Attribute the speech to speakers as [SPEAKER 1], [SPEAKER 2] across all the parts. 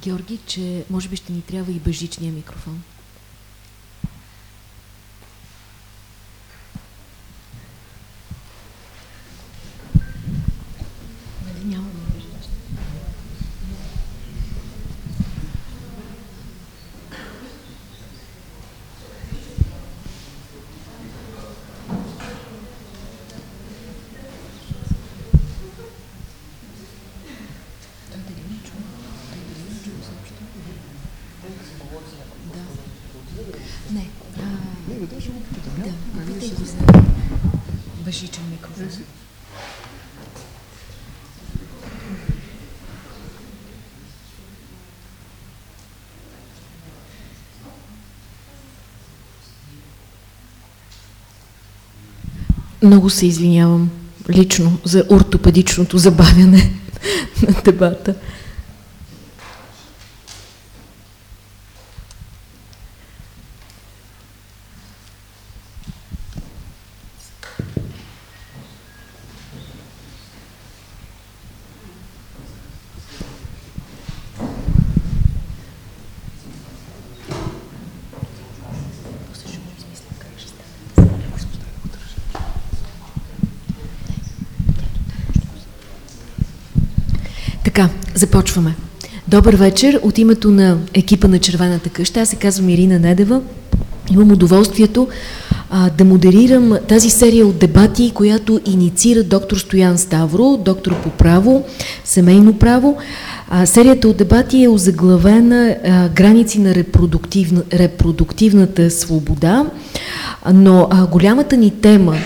[SPEAKER 1] Георги, че може би ще ни трябва и бъжичния микрофон. Нали нямаме бъжични? Не. А,
[SPEAKER 2] Не, бе, даже го попитам.
[SPEAKER 1] да,
[SPEAKER 2] Няма- нали
[SPEAKER 1] попитай
[SPEAKER 2] се-
[SPEAKER 1] го за бъжичен микрофон. Много се извинявам лично за ортопедичното забавяне на дебата. Така, започваме. Добър вечер от името на екипа на Червената къща. Аз се казвам Ирина Недева. Имам удоволствието а, да модерирам тази серия от дебати, която инициира доктор Стоян Ставро, доктор по право, семейно право. А, серията от дебати е озаглавена а, граници на репродуктивна, репродуктивната свобода, но а, голямата ни тема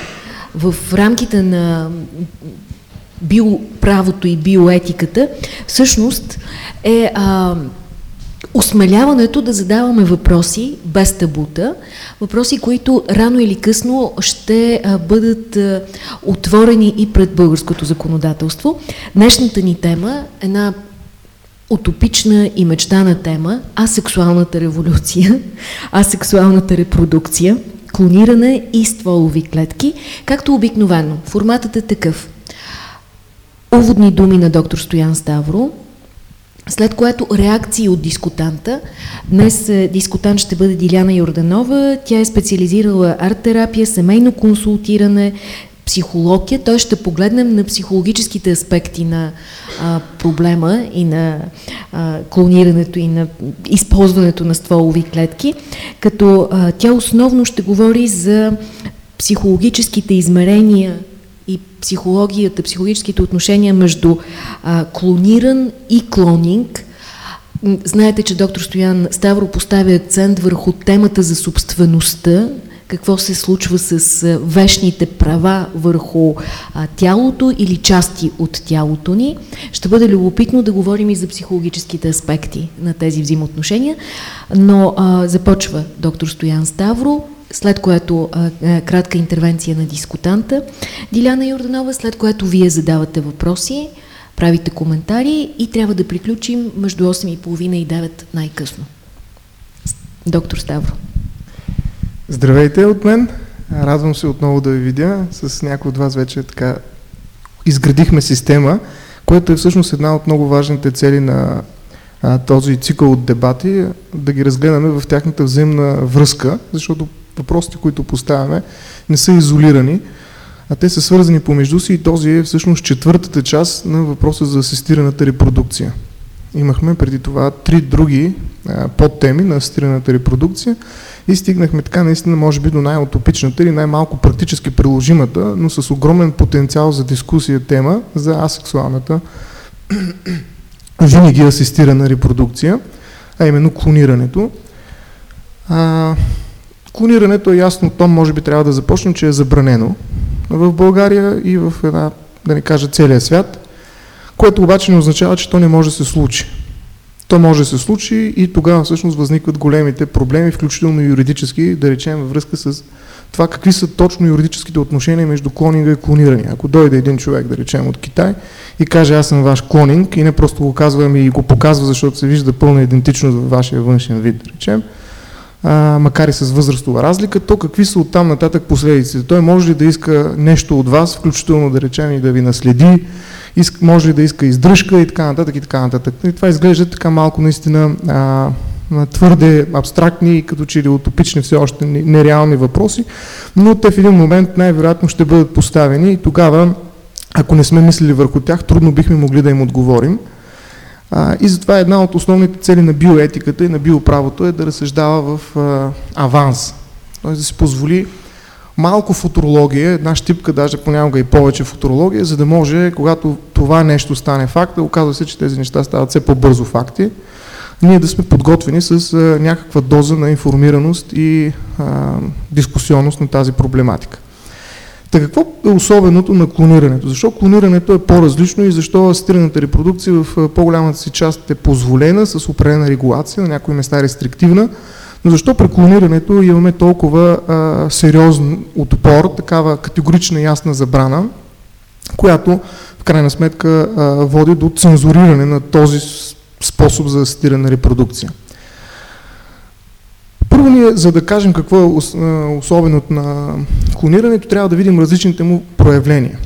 [SPEAKER 1] в рамките на биоправото и биоетиката, всъщност е а, осмеляването да задаваме въпроси без табута, въпроси, които рано или късно ще а, бъдат а, отворени и пред българското законодателство. Днешната ни тема е една утопична и мечтана тема асексуалната революция, асексуалната репродукция, клониране и стволови клетки, както обикновено. Форматът е такъв. Уводни думи на доктор Стоян Ставро, след което реакции от дискутанта. Днес е, дискутант ще бъде Диляна Йорданова. Тя е специализирала арт-терапия, семейно консултиране, психология. Той ще погледнем на психологическите аспекти на а, проблема и на а, клонирането и на използването на стволови клетки, като а, тя основно ще говори за психологическите измерения и психологията, психологическите отношения между а, клониран и клонинг. Знаете, че доктор Стоян Ставро поставя акцент върху темата за собствеността, какво се случва с вечните права върху а, тялото или части от тялото ни. Ще бъде любопитно да говорим и за психологическите аспекти на тези взаимоотношения, но а, започва доктор Стоян Ставро, след което а, а, кратка интервенция на дискутанта Диляна Йорданова, след което вие задавате въпроси, правите коментари и трябва да приключим между 8.30 и 9 най-късно. Доктор Ставро.
[SPEAKER 2] Здравейте от мен. Радвам се отново да ви видя. С някои от вас вече така изградихме система, което е всъщност една от много важните цели на а, този цикъл от дебати, да ги разгледаме в тяхната взаимна връзка, защото въпросите, които поставяме, не са изолирани, а те са свързани помежду си и този е всъщност четвъртата част на въпроса за асистираната репродукция. Имахме преди това три други подтеми на асистираната репродукция и стигнахме така наистина може би до най-утопичната или най-малко практически приложимата, но с огромен потенциал за дискусия тема за асексуалната винаги асистирана репродукция, а именно клонирането. А, клонирането е ясно, то може би трябва да започнем, че е забранено в България и в една, да не кажа целия свят, което обаче не означава, че то не може да се случи. То може да се случи и тогава всъщност възникват големите проблеми, включително юридически, да речем във връзка с това какви са точно юридическите отношения между клонинга и клониране. Ако дойде един човек, да речем от Китай, и каже аз съм ваш клонинг и не просто го казва, ами и го показва, защото се вижда пълна идентичност във вашия външен вид, да речем, а, макар и с възрастова разлика, то какви са оттам нататък последиците? Той може ли да иска нещо от вас, включително да речем и да ви наследи, иск, може ли да иска издръжка и така нататък и така нататък. И това изглежда така малко наистина а, твърде абстрактни и като че ли утопични все още нереални въпроси, но те в един момент най-вероятно ще бъдат поставени и тогава, ако не сме мислили върху тях, трудно бихме могли да им отговорим. А, и затова една от основните цели на биоетиката и на биоправото е да разсъждава в а, аванс. Т.е. да си позволи малко футурология, една щипка, даже понякога и повече футурология, за да може, когато това нещо стане факт, да оказва се, че тези неща стават все по-бързо факти, ние да сме подготвени с а, някаква доза на информираност и а, дискусионност на тази проблематика. Та какво е особеното на клонирането? Защо клонирането е по-различно и защо асистираната репродукция в по-голямата си част е позволена с определена регулация, на някои места рестриктивна, но защо при клонирането имаме толкова а, сериозен отпор, такава категорична ясна забрана, която в крайна сметка а, води до цензуриране на този способ за асистирана репродукция? Първо ние, за да кажем какво е особеното на клонирането, трябва да видим различните му проявления.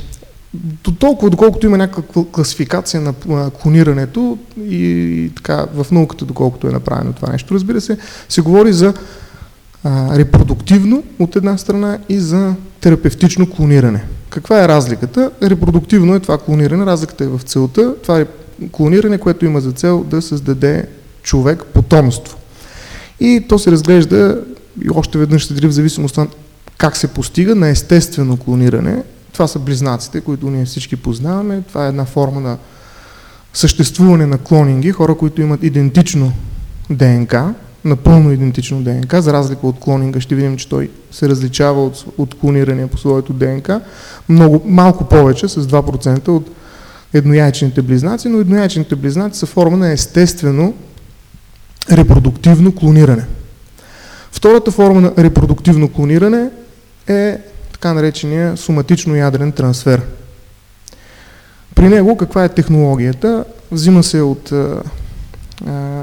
[SPEAKER 2] До толкова, доколкото има някаква класификация на клонирането и така в науката, доколкото е направено това нещо, разбира се, се говори за а, репродуктивно от една страна и за терапевтично клониране. Каква е разликата? Репродуктивно е това клониране, разликата е в целта. Това е клониране, което има за цел да създаде човек потомство. И то се разглежда, и още веднъж ще в зависимост от как се постига на естествено клониране. Това са близнаците, които ние всички познаваме. Това е една форма на съществуване на клонинги, хора, които имат идентично ДНК, напълно идентично ДНК, за разлика от клонинга ще видим, че той се различава от, от клониране по своето ДНК, много, малко повече, с 2% от еднояйчените близнаци, но еднояйчените близнаци са форма на естествено репродуктивно клониране. Втората форма на репродуктивно клониране е така наречения соматично ядрен трансфер. При него каква е технологията? Взима се от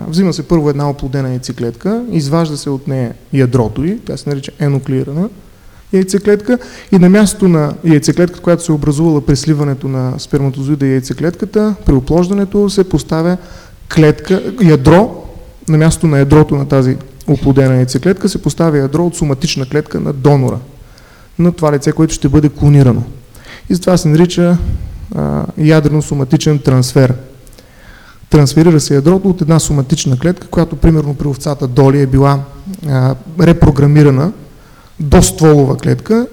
[SPEAKER 2] взима се първо една оплодена яйцеклетка, изважда се от нея ядрото й, тя се нарича енуклеирана яйцеклетка и на мястото на яйцеклетката, която се е образувала при сливането на сперматозоида и яйцеклетката, при оплождането се поставя клетка, ядро на място на ядрото на тази оплодена яйцеклетка се поставя ядро от соматична клетка на донора, на това лице, което ще бъде клонирано. И затова се нарича ядрено-соматичен трансфер. Трансферира се ядрото от една соматична клетка, която примерно при овцата Доли е била а, репрограмирана до стволова клетка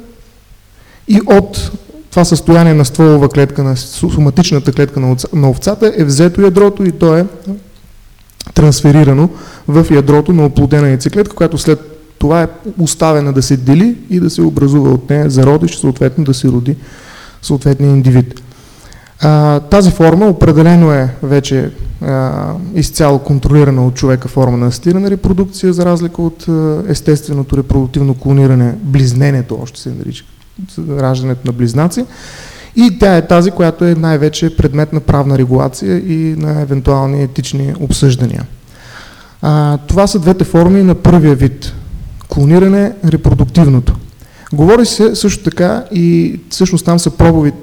[SPEAKER 2] и от това състояние на стволова клетка, на соматичната клетка на овцата е взето ядрото и то е трансферирано в ядрото на оплодена яйцеклетка, която след това е оставена да се дели и да се образува от нея зародиш, съответно да се роди съответния индивид. А, тази форма определено е вече а, изцяло контролирана от човека форма на асистирана репродукция, за разлика от а, естественото репродуктивно клониране, близнението още се нарича, раждането на близнаци. И тя е тази, която е най-вече предмет на правна регулация и на евентуални етични обсъждания. А, това са двете форми на първия вид клониране, репродуктивното. Говори се също така и всъщност там са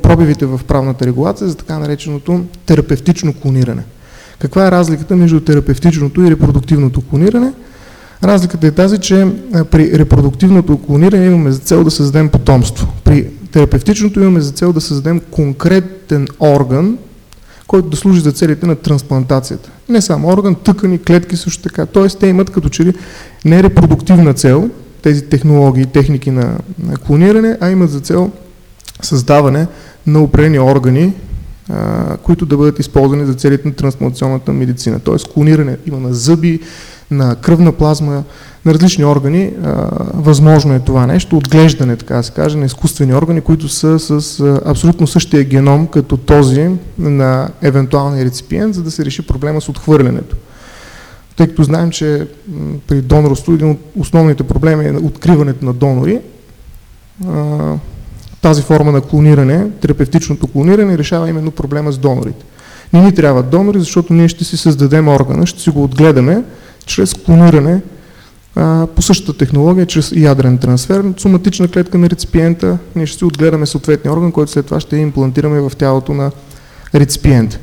[SPEAKER 2] пробивите в правната регулация за така нареченото терапевтично клониране. Каква е разликата между терапевтичното и репродуктивното клониране? Разликата е тази, че при репродуктивното клониране имаме за цел да създадем потомство. При терапевтичното имаме за цел да създадем конкретен орган, който да служи за целите на трансплантацията. Не само орган, тъкани, клетки също така. Тоест те имат като че ли не репродуктивна цел, тези технологии, техники на, на клониране, а имат за цел създаване на определени органи, а, които да бъдат използвани за целите на трансплантационната медицина. Тоест клониране има на зъби, на кръвна плазма, на различни органи, а, възможно е това нещо, отглеждане, така да се каже, на изкуствени органи, които са с а, абсолютно същия геном като този на евентуалния реципиент, за да се реши проблема с отхвърлянето. Тъй като знаем, че при донорство един от основните проблеми е откриването на донори. А, тази форма на клониране, терапевтичното клониране, решава именно проблема с донорите. Не ни трябват донори, защото ние ще си създадем органа, ще си го отгледаме чрез клониране а, по същата технология, чрез ядрен трансфер, соматична клетка на реципиента, ние ще си отгледаме съответния орган, който след това ще имплантираме в тялото на реципиента.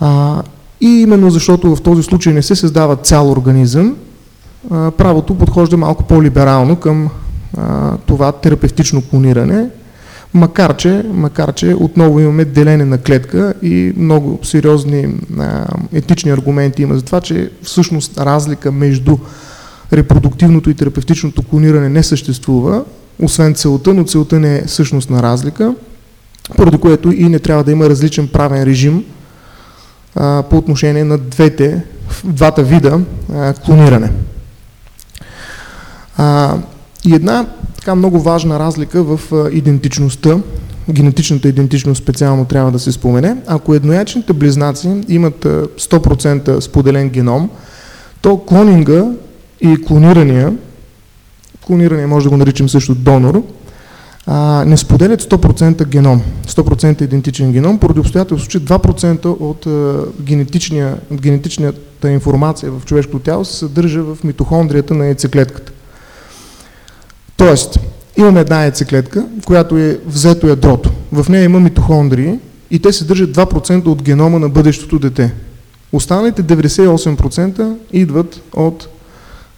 [SPEAKER 2] А, и именно защото в този случай не се създава цял организъм, а, правото подхожда малко по-либерално към а, това терапевтично клониране, макар че, макар че отново имаме делене на клетка и много сериозни а, етични аргументи има за това, че всъщност разлика между репродуктивното и терапевтичното клониране не съществува, освен целта, но целта не е същностна разлика, поради което и не трябва да има различен правен режим а, по отношение на двете, двата вида а, клониране. А, и една така много важна разлика в идентичността, генетичната идентичност специално трябва да се спомене. Ако едноячните близнаци имат а, 100% споделен геном, то клонинга и клонирания, клонирания може да го наричам също донор, не споделят 100% геном, 100% идентичен геном, поради обстоятелство, че 2% от генетичния, генетичната информация в човешкото тяло се съдържа в митохондрията на яйцеклетката. Тоест, имаме една яйцеклетка, в която е взето ядрото. В нея има митохондрии и те съдържат 2% от генома на бъдещото дете. Останалите 98% идват от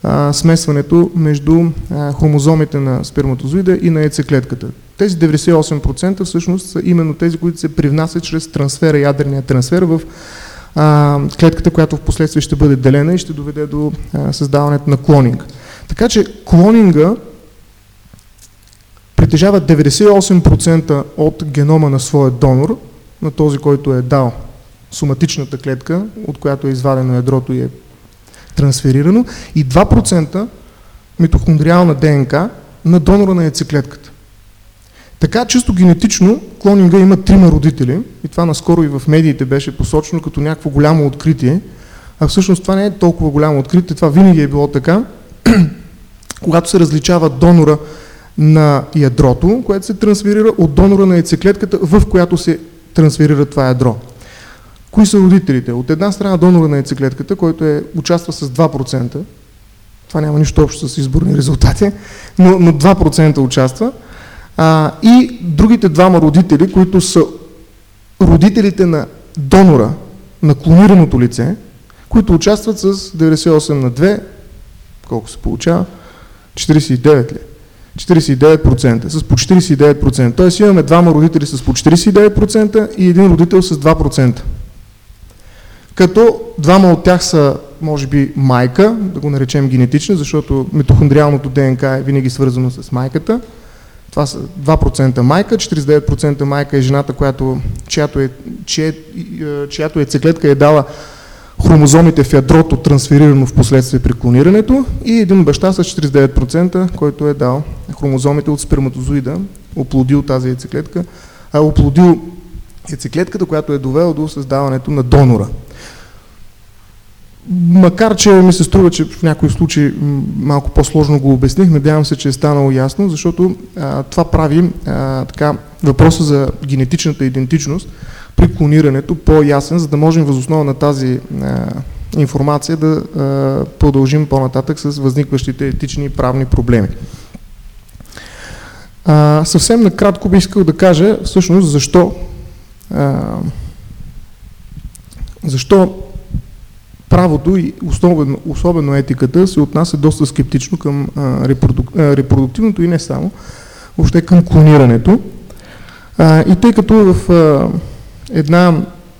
[SPEAKER 2] а, смесването между а, хромозомите на сперматозоида и на яйцеклетката. Тези 98% всъщност са именно тези, които се привнасят чрез трансфера, ядрения трансфер в а, клетката, която в последствие ще бъде делена и ще доведе до а, създаването на клонинг. Така че клонинга притежава 98% от генома на своя донор, на този, който е дал соматичната клетка, от която е извадено ядрото и е трансферирано и 2% митохондриална ДНК на донора на яйцеклетката. Така, чисто генетично, клонинга има трима родители и това наскоро и в медиите беше посочено като някакво голямо откритие, а всъщност това не е толкова голямо откритие, това винаги е било така, когато се различава донора на ядрото, което се трансферира от донора на яйцеклетката, в която се трансферира това ядро. Кои са родителите? От една страна донора на яйцеклетката, който е, участва с 2%, това няма нищо общо с изборни резултати, но, но 2% участва, а, и другите двама родители, които са родителите на донора, на клонираното лице, които участват с 98 на 2, колко се получава? 49 ли? 49%, с по 49%. Тоест имаме двама родители с по 49% и един родител с 2% като двама от тях са, може би, майка, да го наречем генетична, защото митохондриалното ДНК е винаги свързано с майката. Това са 2% майка, 49% майка е жената, която, чиято, е, чие, чиято яйцеклетка е дала хромозомите в ядрото, трансферирано в последствие при клонирането и един баща с 49%, който е дал хромозомите от сперматозоида, оплодил тази яйцеклетка, а оплодил яйцеклетката, която е довела до създаването на донора. Макар, че ми се струва, че в някои случаи малко по-сложно го обясних, надявам се, че е станало ясно, защото а, това прави а, така, въпроса за генетичната идентичност при клонирането по-ясен, за да можем възоснова на тази а, информация да а, продължим по-нататък с възникващите етични и правни проблеми. А, съвсем накратко би искал да кажа всъщност защо а, защо правото и особено, особено етиката се отнася доста скептично към а, репродук, а, репродуктивното и не само, въобще към клонирането. А, и тъй като в а, една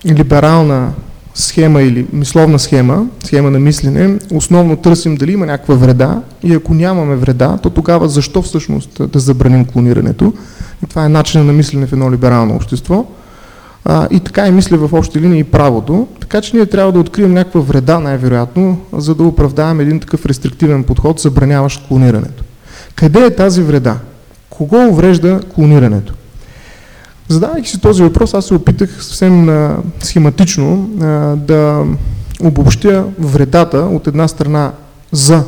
[SPEAKER 2] либерална схема или мисловна схема, схема на мислене, основно търсим дали има някаква вреда и ако нямаме вреда, то тогава защо всъщност да забраним клонирането? И това е начинът на мислене в едно либерално общество. А, и така и мисля в общи линии и правото. Така че ние трябва да открием някаква вреда, най-вероятно, за да оправдаем един такъв рестриктивен подход, забраняващ клонирането. Къде е тази вреда? Кого уврежда клонирането? Задавайки си този въпрос, аз се опитах съвсем а, схематично а, да обобщя вредата от една страна за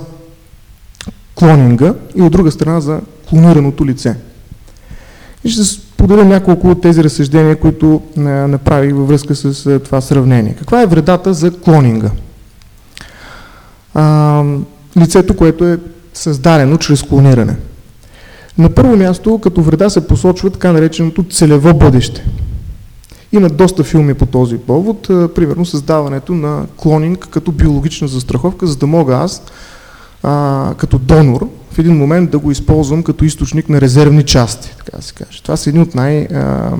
[SPEAKER 2] клонинга и от друга страна за клонираното лице. И ще споделя няколко от тези разсъждения, които а, направих във връзка с а, това сравнение. Каква е вредата за клонинга? А, лицето, което е създадено чрез клониране. На първо място, като вреда се посочва така нареченото целево бъдеще. Има доста филми по този повод, примерно създаването на клонинг като биологична застраховка, за да мога аз, а, като донор, в един момент да го използвам като източник на резервни части, така да се каже. Това са едни от най, а,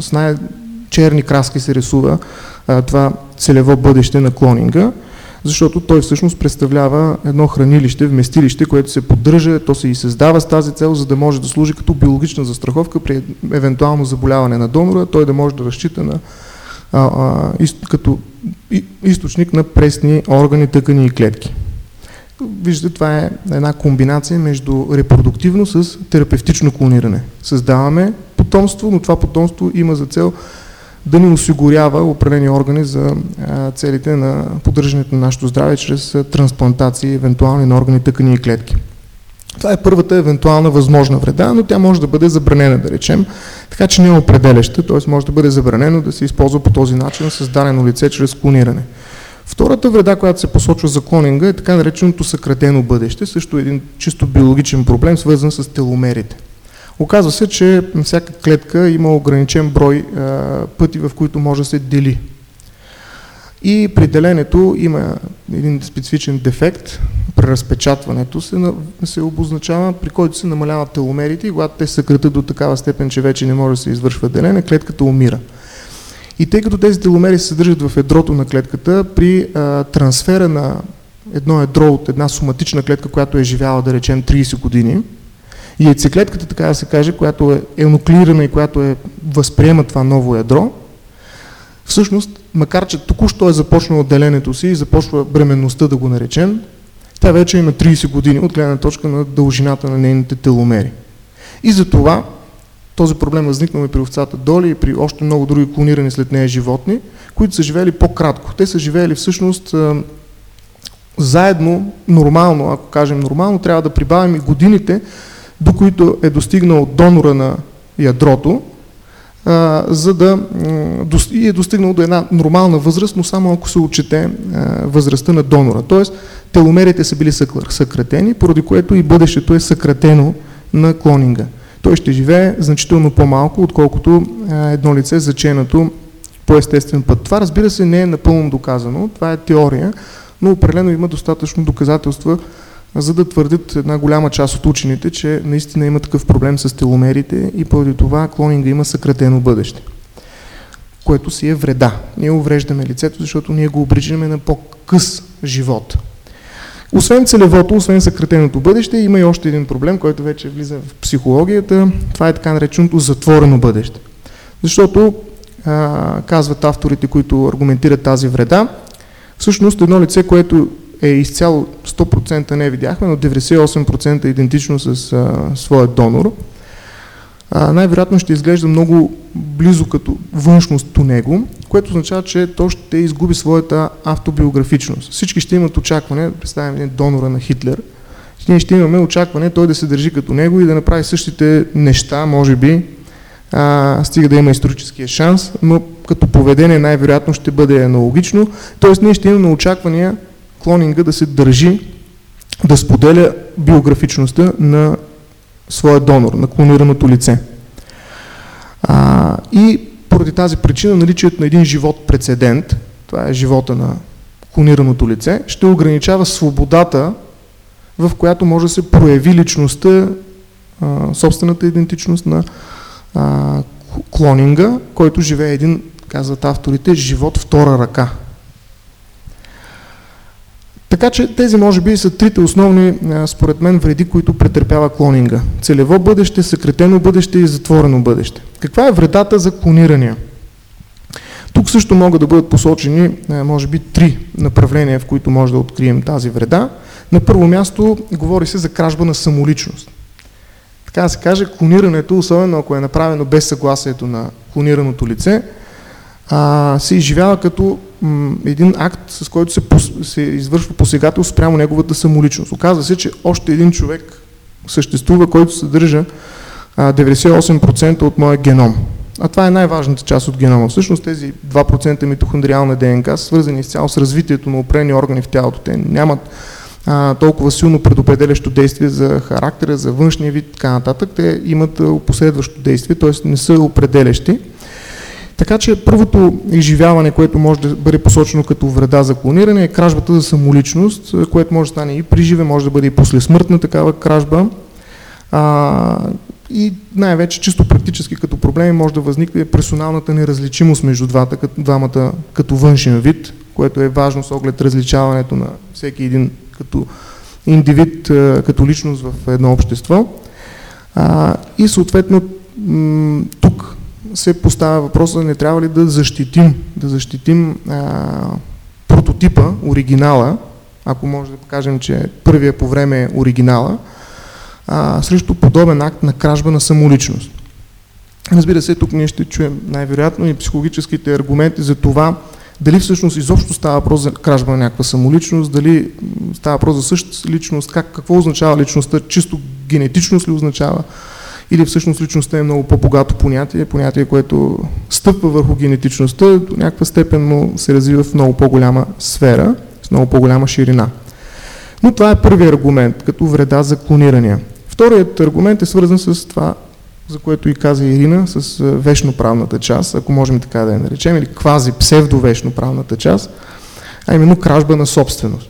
[SPEAKER 2] с най-черни краски се рисува а, това целево бъдеще на клонинга защото той всъщност представлява едно хранилище, вместилище, което се поддържа, то се и създава с тази цел, за да може да служи като биологична застраховка при евентуално заболяване на донора, той да може да разчита на, а, а, из, като източник на пресни органи, тъкани и клетки. Виждате, това е една комбинация между репродуктивно с терапевтично клониране. Създаваме потомство, но това потомство има за цел да ни осигурява определени органи за целите на поддържането на нашето здраве чрез трансплантации, евентуални на органи, тъкани и клетки. Това е първата евентуална възможна вреда, но тя може да бъде забранена, да речем, така че не е определяща, т.е. може да бъде забранено да се използва по този начин създадено лице чрез клониране. Втората вреда, която се посочва за клонинга е така нареченото съкратено бъдеще, също един чисто биологичен проблем, свързан с теломерите. Оказва се, че всяка клетка има ограничен брой пъти, в които може да се дели. И при деленето има един специфичен дефект, при разпечатването се, се обозначава, при който се намаляват теломерите и когато те съкратят до такава степен, че вече не може да се извършва делене, клетката умира. И тъй като тези теломери се съдържат в ядрото на клетката, при а, трансфера на едно ядро от една соматична клетка, която е живяла, да речем, 30 години, и яйцеклетката, така да се каже, която е еноклирана и която е, възприема това ново ядро, всъщност, макар че току-що е започнало деленето си и започва бременността да го наречем, тя вече има 30 години от гледна точка на дължината на нейните теломери. И за това този проблем възникнал и при овцата Доли и при още много други клонирани след нея животни, които са живели по-кратко. Те са живели всъщност заедно, нормално, ако кажем нормално, трябва да прибавим и годините, до които е достигнал донора на ядрото, а, за да и е достигнал до една нормална възраст, но само ако се отчете възрастта на донора. Тоест, теломерите са били съкратени, поради което и бъдещето е съкратено на клонинга. Той ще живее значително по-малко, отколкото а, едно лице заченато по естествен път. Това разбира се не е напълно доказано, това е теория, но определено има достатъчно доказателства за да твърдят една голяма част от учените, че наистина има такъв проблем с теломерите и поради това клонинга има съкратено бъдеще, което си е вреда. Ние увреждаме лицето, защото ние го обричаме на по-къс живот. Освен целевото, освен съкратеното бъдеще, има и още един проблем, който вече влиза в психологията. Това е така нареченото затворено бъдеще. Защото, а, казват авторите, които аргументират тази вреда, всъщност едно лице, което е изцяло 100% не видяхме, но 98% идентично с а, своя донор. най-вероятно ще изглежда много близо като външност до него, което означава, че то ще изгуби своята автобиографичност. Всички ще имат очакване, представим един донора на Хитлер, ние ще имаме очакване той да се държи като него и да направи същите неща, може би, а, стига да има историческия шанс, но като поведение най-вероятно ще бъде аналогично. Тоест ние ще имаме очаквания клонинга да се държи, да споделя биографичността на своя донор, на клонираното лице. А, и поради тази причина наличието на един живот прецедент, това е живота на клонираното лице, ще ограничава свободата, в която може да се прояви личността, собствената идентичност на клонинга, който живее един, казват авторите, живот втора ръка. Така че тези може би са трите основни, според мен, вреди, които претърпява клонинга. Целево бъдеще, съкретено бъдеще и затворено бъдеще. Каква е вредата за клонирания? Тук също могат да бъдат посочени, може би, три направления, в които може да открием тази вреда. На първо място говори се за кражба на самоличност. Така да се каже, клонирането, особено ако е направено без съгласието на клонираното лице, се изживява като един акт, с който се, се извършва посегателство спрямо неговата самоличност. Оказва се, че още един човек съществува, който съдържа 98% от моя геном. А това е най-важната част от генома. Всъщност тези 2% митохондриална ДНК свързани изцяло с развитието на опрени органи в тялото. Те нямат а, толкова силно предопределящо действие за характера, за външния вид и така нататък. Те имат последващо действие, т.е. не са определящи. Така че първото изживяване, което може да бъде посочено като вреда за клониране е кражбата за самоличност, което може да стане и при живе, може да бъде и после смъртна такава кражба. А, и най-вече чисто практически като проблеми може да възникне персоналната неразличимост между двата, като, двамата като външен вид, което е важно с оглед различаването на всеки един като индивид, като личност в едно общество. А, и съответно тук се поставя въпроса, не трябва ли да защитим, да защитим а, прототипа, оригинала, ако може да кажем, че първия по време е оригинала, а, срещу подобен акт на кражба на самоличност. Разбира се, тук ние ще чуем най-вероятно и психологическите аргументи за това, дали всъщност изобщо става въпрос за кражба на някаква самоличност, дали става въпрос за същата личност, как, какво означава личността, чисто генетичност ли означава, или всъщност личността е много по-богато понятие, понятие, което стъпва върху генетичността, до някаква степен му се развива в много по-голяма сфера, с много по-голяма ширина. Но това е първият аргумент, като вреда за клонирания. Вторият аргумент е свързан с това, за което и каза Ирина, с вечноправната част, ако можем така да я наречем, или квази псевдовечноправната част, а именно кражба на собственост.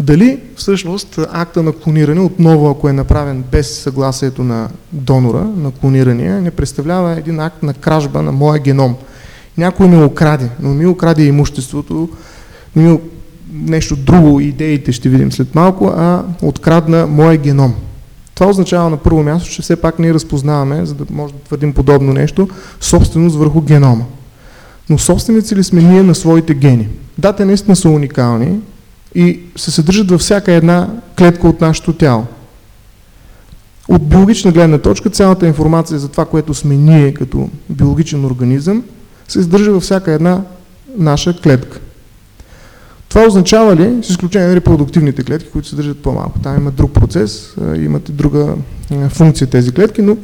[SPEAKER 2] Дали всъщност акта на клониране, отново ако е направен без съгласието на донора, на клонирания, не представлява един акт на кражба на моя геном. Някой ме окраде, но ми окраде имуществото, ми нещо друго, идеите ще видим след малко, а открадна моя геном. Това означава на първо място, че все пак ние разпознаваме, за да може да твърдим подобно нещо, собственост върху генома. Но собственици ли сме ние на своите гени? Да, те наистина са уникални и се съдържат във всяка една клетка от нашето тяло. От биологична гледна точка, цялата информация за това, което сме ние като биологичен организъм, се съдържа във всяка една наша клетка. Това означава ли, с изключение на репродуктивните клетки, които се държат по-малко? Там има друг процес, имат и друга функция тези клетки, но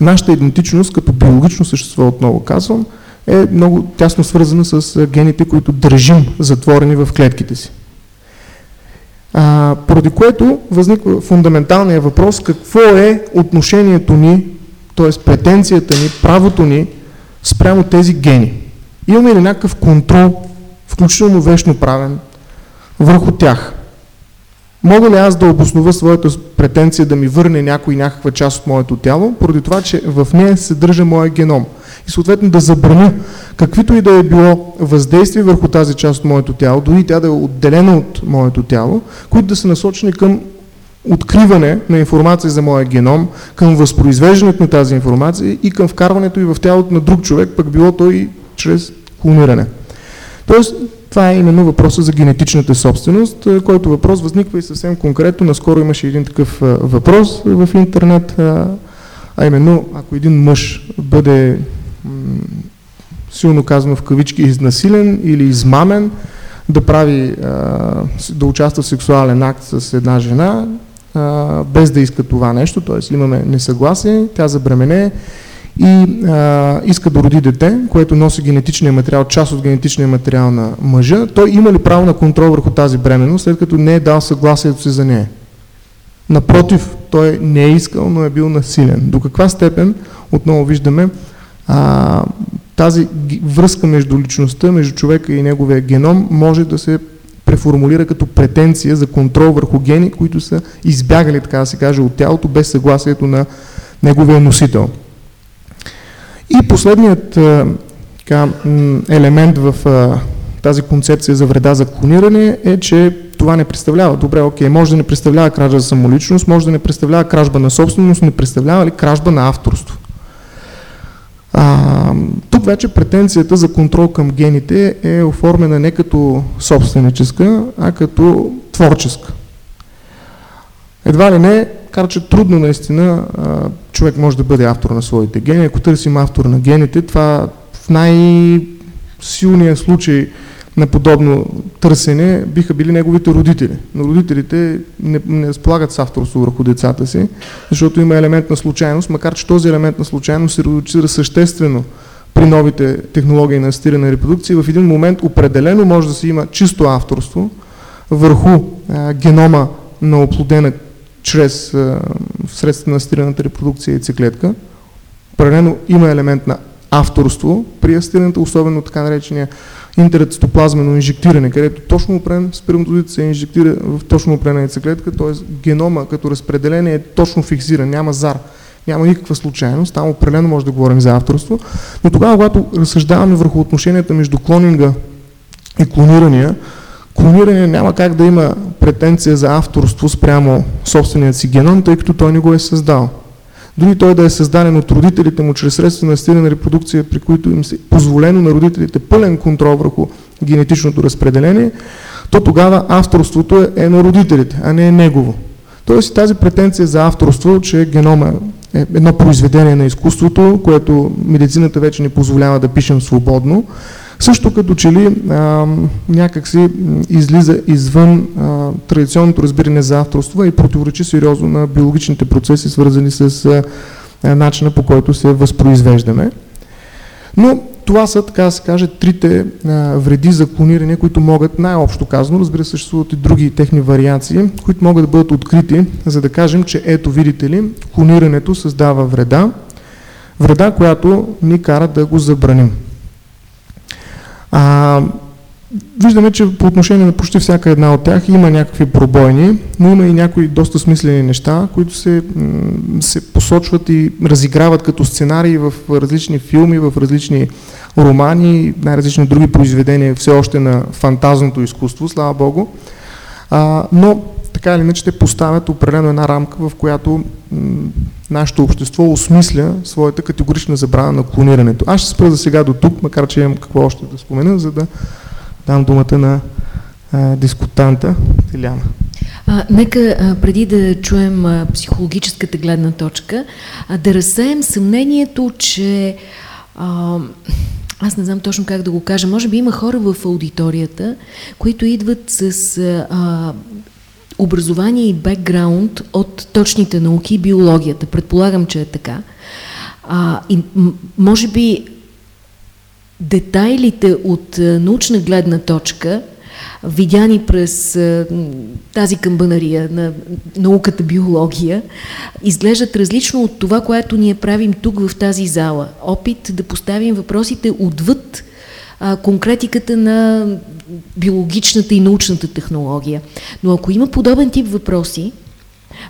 [SPEAKER 2] нашата идентичност като биологично същество, отново казвам, е много тясно свързана с гените, които държим затворени в клетките си. А, поради което възниква фундаменталния въпрос какво е отношението ни, т.е. претенцията ни, правото ни спрямо тези гени. Имаме ли някакъв контрол включително вечно правен, върху тях. Мога ли аз да обоснова своята претенция да ми върне някой някаква част от моето тяло, поради това, че в нея се държа моя геном и съответно да забраня каквито и да е било въздействие върху тази част от моето тяло, дори тя да е отделена от моето тяло, които да са насочени към откриване на информация за моя геном, към възпроизвеждането на тази информация и към вкарването и в тялото на друг човек, пък било той и чрез клониране. Тоест, това е именно въпроса за генетичната собственост, който въпрос възниква и съвсем конкретно. Наскоро имаше един такъв въпрос в интернет, а именно, ако един мъж бъде силно казано в кавички изнасилен или измамен, да прави, да участва в сексуален акт с една жена, без да иска това нещо, т.е. имаме несъгласие, тя забремене и иска да роди дете, което носи генетичния материал, част от генетичния материал на мъжа, той има ли право на контрол върху тази бременност, след като не е дал съгласието си за нея? Напротив, той не е искал, но е бил насилен. До каква степен, отново виждаме, а, тази връзка между личността, между човека и неговия геном може да се преформулира като претенция за контрол върху гени, които са избягали, така да се каже, от тялото без съгласието на неговия носител. И последният така, елемент в тази концепция за вреда за клониране е, че това не представлява. Добре, окей, може да не представлява кражба за самоличност, може да не представлява кражба на собственост, не представлява ли кражба на авторство. А, тук вече претенцията за контрол към гените е оформена не като собственическа, а като творческа. Едва ли не, кара, че трудно наистина човек може да бъде автор на своите гени. Ако търсим автор на гените, това в най-силния случай на подобно търсене биха били неговите родители. Но родителите не, не разполагат с авторство върху децата си, защото има елемент на случайност, макар че този елемент на случайност се редуцира съществено при новите технологии на асистирана репродукция. В един момент определено може да се има чисто авторство, върху а, генома на оплодена чрез а, средства на асистираната репродукция и яйцеклетка. Паралелно има елемент на авторство при асистираната, особено така наречения интерцитоплазмено инжектиране, където точно опрен сперматозит се инжектира в точно опрена яйцеклетка, т.е. генома като разпределение е точно фиксиран, няма зар, няма никаква случайност, там определено може да говорим за авторство, но тогава, когато разсъждаваме върху отношенията между клонинга и клонирания, клониране няма как да има претенция за авторство спрямо собственият си геном, тъй като той не го е създал. Дори той да е създаден от родителите му чрез средства на асистирана репродукция, при които им се позволено на родителите пълен контрол върху генетичното разпределение, то тогава авторството е, е на родителите, а не е негово. Тоест тази претенция за авторство, че генома е едно произведение на изкуството, което медицината вече не позволява да пишем свободно, също като че ли а, някакси излиза извън а, традиционното разбиране за авторство и противоречи сериозно на биологичните процеси, свързани с а, начина по който се възпроизвеждаме. Но това са, така се каже, трите а, вреди за клониране, които могат най-общо казано, разбира се, съществуват и други техни вариации, които могат да бъдат открити, за да кажем, че ето, видите ли, клонирането създава вреда, вреда, която ни кара да го забраним. А, виждаме, че по отношение на почти всяка една от тях има някакви пробойни, но има и някои доста смислени неща, които се, се посочват и разиграват като сценарии в различни филми, в различни романи, най-различни други произведения, все още на фантазното изкуство, слава Богу. А, но така или иначе те поставят определено една рамка, в която нашето общество осмисля своята категорична забрана на клонирането. Аз ще спра за сега до тук, макар че имам какво още да спомена, за да дам думата на дискутанта Тиляна.
[SPEAKER 1] А, нека а, преди да чуем а, психологическата гледна точка, а, да разсеем съмнението, че а, аз не знам точно как да го кажа, може би има хора в аудиторията, които идват с а, образование и бекграунд от точните науки и биологията. Предполагам, че е така. А, и може би детайлите от научна гледна точка, видяни през тази камбанария на науката биология, изглеждат различно от това, което ние правим тук в тази зала. Опит да поставим въпросите отвъд а, конкретиката на биологичната и научната технология. Но ако има подобен тип въпроси,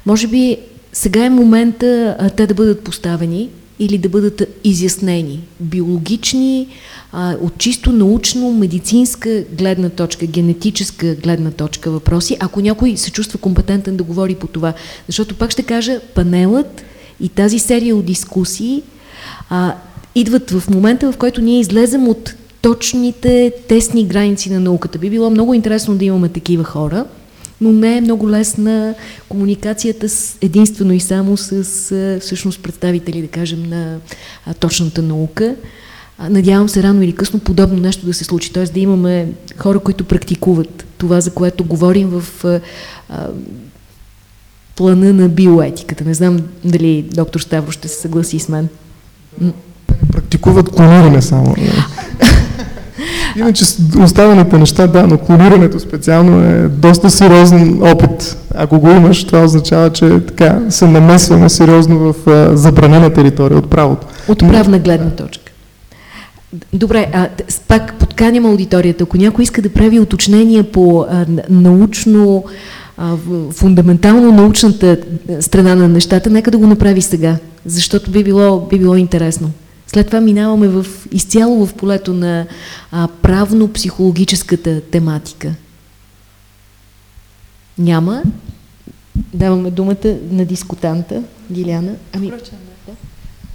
[SPEAKER 1] може би сега е момента а, те да бъдат поставени или да бъдат изяснени. Биологични, а, от чисто научно-медицинска гледна точка, генетическа гледна точка въпроси, ако някой се чувства компетентен да говори по това. Защото пак ще кажа, панелът и тази серия от дискусии а, идват в момента, в който ние излезем от точните, тесни граници на науката. Би било много интересно да имаме такива хора, но не е много лесна комуникацията с, единствено и само с всъщност представители, да кажем, на а, точната наука. Надявам се рано или късно подобно нещо да се случи, т.е. да имаме хора, които практикуват това, за което говорим в а, а, плана на биоетиката. Не знам дали доктор Ставро ще се съгласи с мен.
[SPEAKER 2] Практикуват клониране само. Иначе останалите неща, да, но клонирането специално е доста сериозен опит. Ако го имаш, това означава, че така се намесваме сериозно в забранена територия от правото.
[SPEAKER 1] От правна гледна точка. Добре, а, пак подканям аудиторията. Ако някой иска да прави уточнения по а, научно, а, фундаментално научната страна на нещата, нека да го направи сега, защото би било, би било интересно. След това минаваме в, изцяло в полето на правно-психологическата тематика. Няма. Даваме думата на дискутанта, Диляна.
[SPEAKER 3] Ами... Да.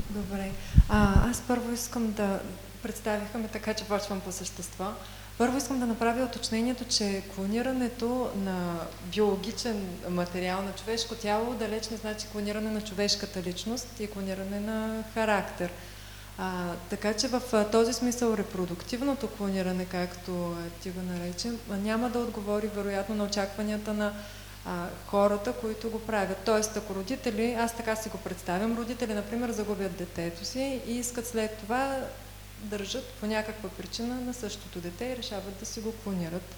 [SPEAKER 3] Добре. А, аз първо искам да представихаме така, че почвам по същество. Първо искам да направя уточнението, че клонирането на биологичен материал на човешко тяло далеч не значи клониране на човешката личност и клониране на характер. А, така че в този смисъл репродуктивното клониране, както ти го наречем, няма да отговори вероятно на очакванията на а, хората, които го правят. Тоест, ако родители, аз така си го представям, родители, например, загубят детето си и искат след това държат по някаква причина на същото дете и решават да си го клонират.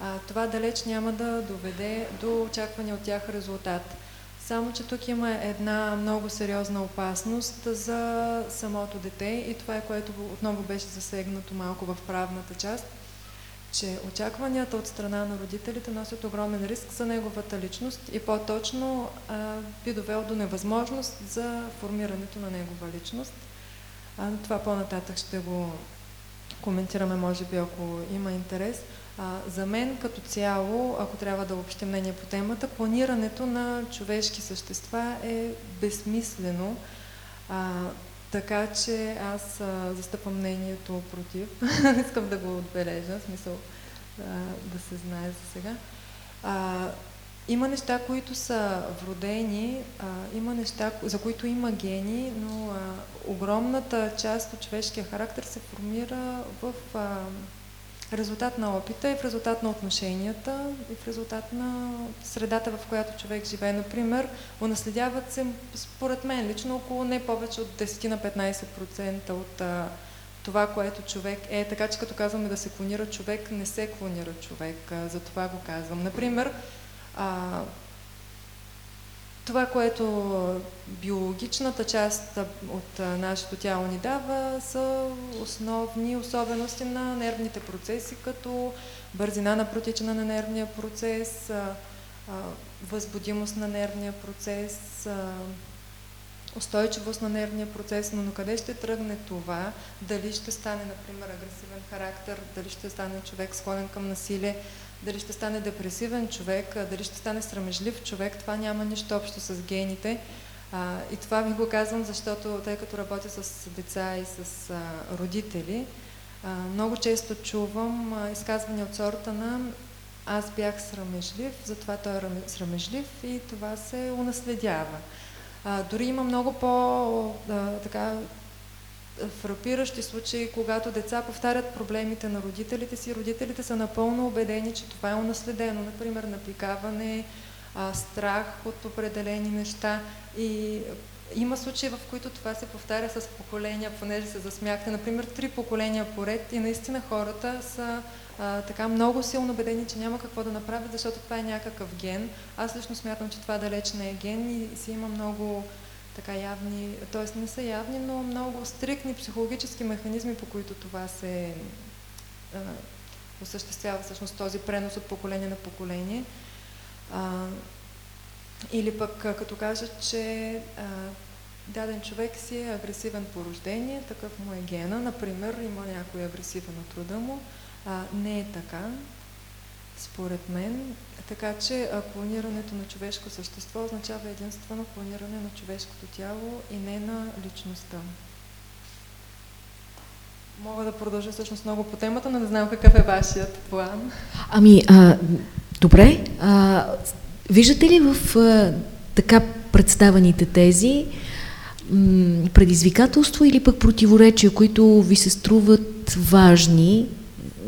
[SPEAKER 3] а, това далеч няма да доведе до очаквания от тях резултат. Само, че тук има една много сериозна опасност за самото дете и това е което отново беше засегнато малко в правната част, че очакванията от страна на родителите носят огромен риск за неговата личност и по-точно би довел до невъзможност за формирането на негова личност. А, това по-нататък ще го коментираме, може би, ако има интерес. За мен като цяло, ако трябва да общи мнение по темата, планирането на човешки същества е безсмислено. А, така че аз а, застъпвам мнението против. Искам да го отбележа, в смисъл а, да се знае за сега. А, има неща, които са вродени, а, има неща, за които има гени, но а, огромната част от човешкия характер се формира в а, резултат на опита и в резултат на отношенията и в резултат на средата, в която човек живее. Например, унаследяват се, според мен, лично около не повече от 10 на 15% от а, това, което човек е. Така че като казваме да се клонира човек, не се клонира човек. А, за това го казвам. Например, а, това, което биологичната част от нашето тяло ни дава, са основни особености на нервните процеси, като бързина на протичане на нервния процес, възбудимост на нервния процес, устойчивост на нервния процес, но, но къде ще тръгне това? Дали ще стане, например, агресивен характер, дали ще стане човек склонен към насилие, дали ще стане депресивен човек, дали ще стане срамежлив човек, това няма нищо общо с гените. А, и това ви го казвам, защото тъй като работя с деца и с а, родители, а, много често чувам а, изказвания от сорта на аз бях срамежлив, затова той е срамежлив и това се унаследява. А, дори има много по- така фрапиращи случаи, когато деца повтарят проблемите на родителите си, родителите са напълно убедени, че това е унаследено, например напикаване, страх от определени неща. И има случаи, в които това се повтаря с поколения, понеже се засмяхте, например, три поколения поред. И наистина хората са а, така много силно убедени, че няма какво да направят, защото това е някакъв ген. Аз лично смятам, че това далеч не е ген и си има много така явни, т.е. не са явни, но много стрикни психологически механизми, по които това се а, осъществява всъщност този пренос от поколение на поколение. А, или пък като кажа, че а, даден човек си е агресивен по рождение, такъв му е гена, например, има някой агресивен от рода му, а, не е така, според мен. Така че клонирането на човешко същество означава единствено клониране на човешкото тяло и не на личността. Мога да продължа всъщност много по темата, но не знам какъв е вашият план.
[SPEAKER 1] Ами, а, добре. А, виждате ли в а, така представените тези предизвикателство или пък противоречия, които ви се струват важни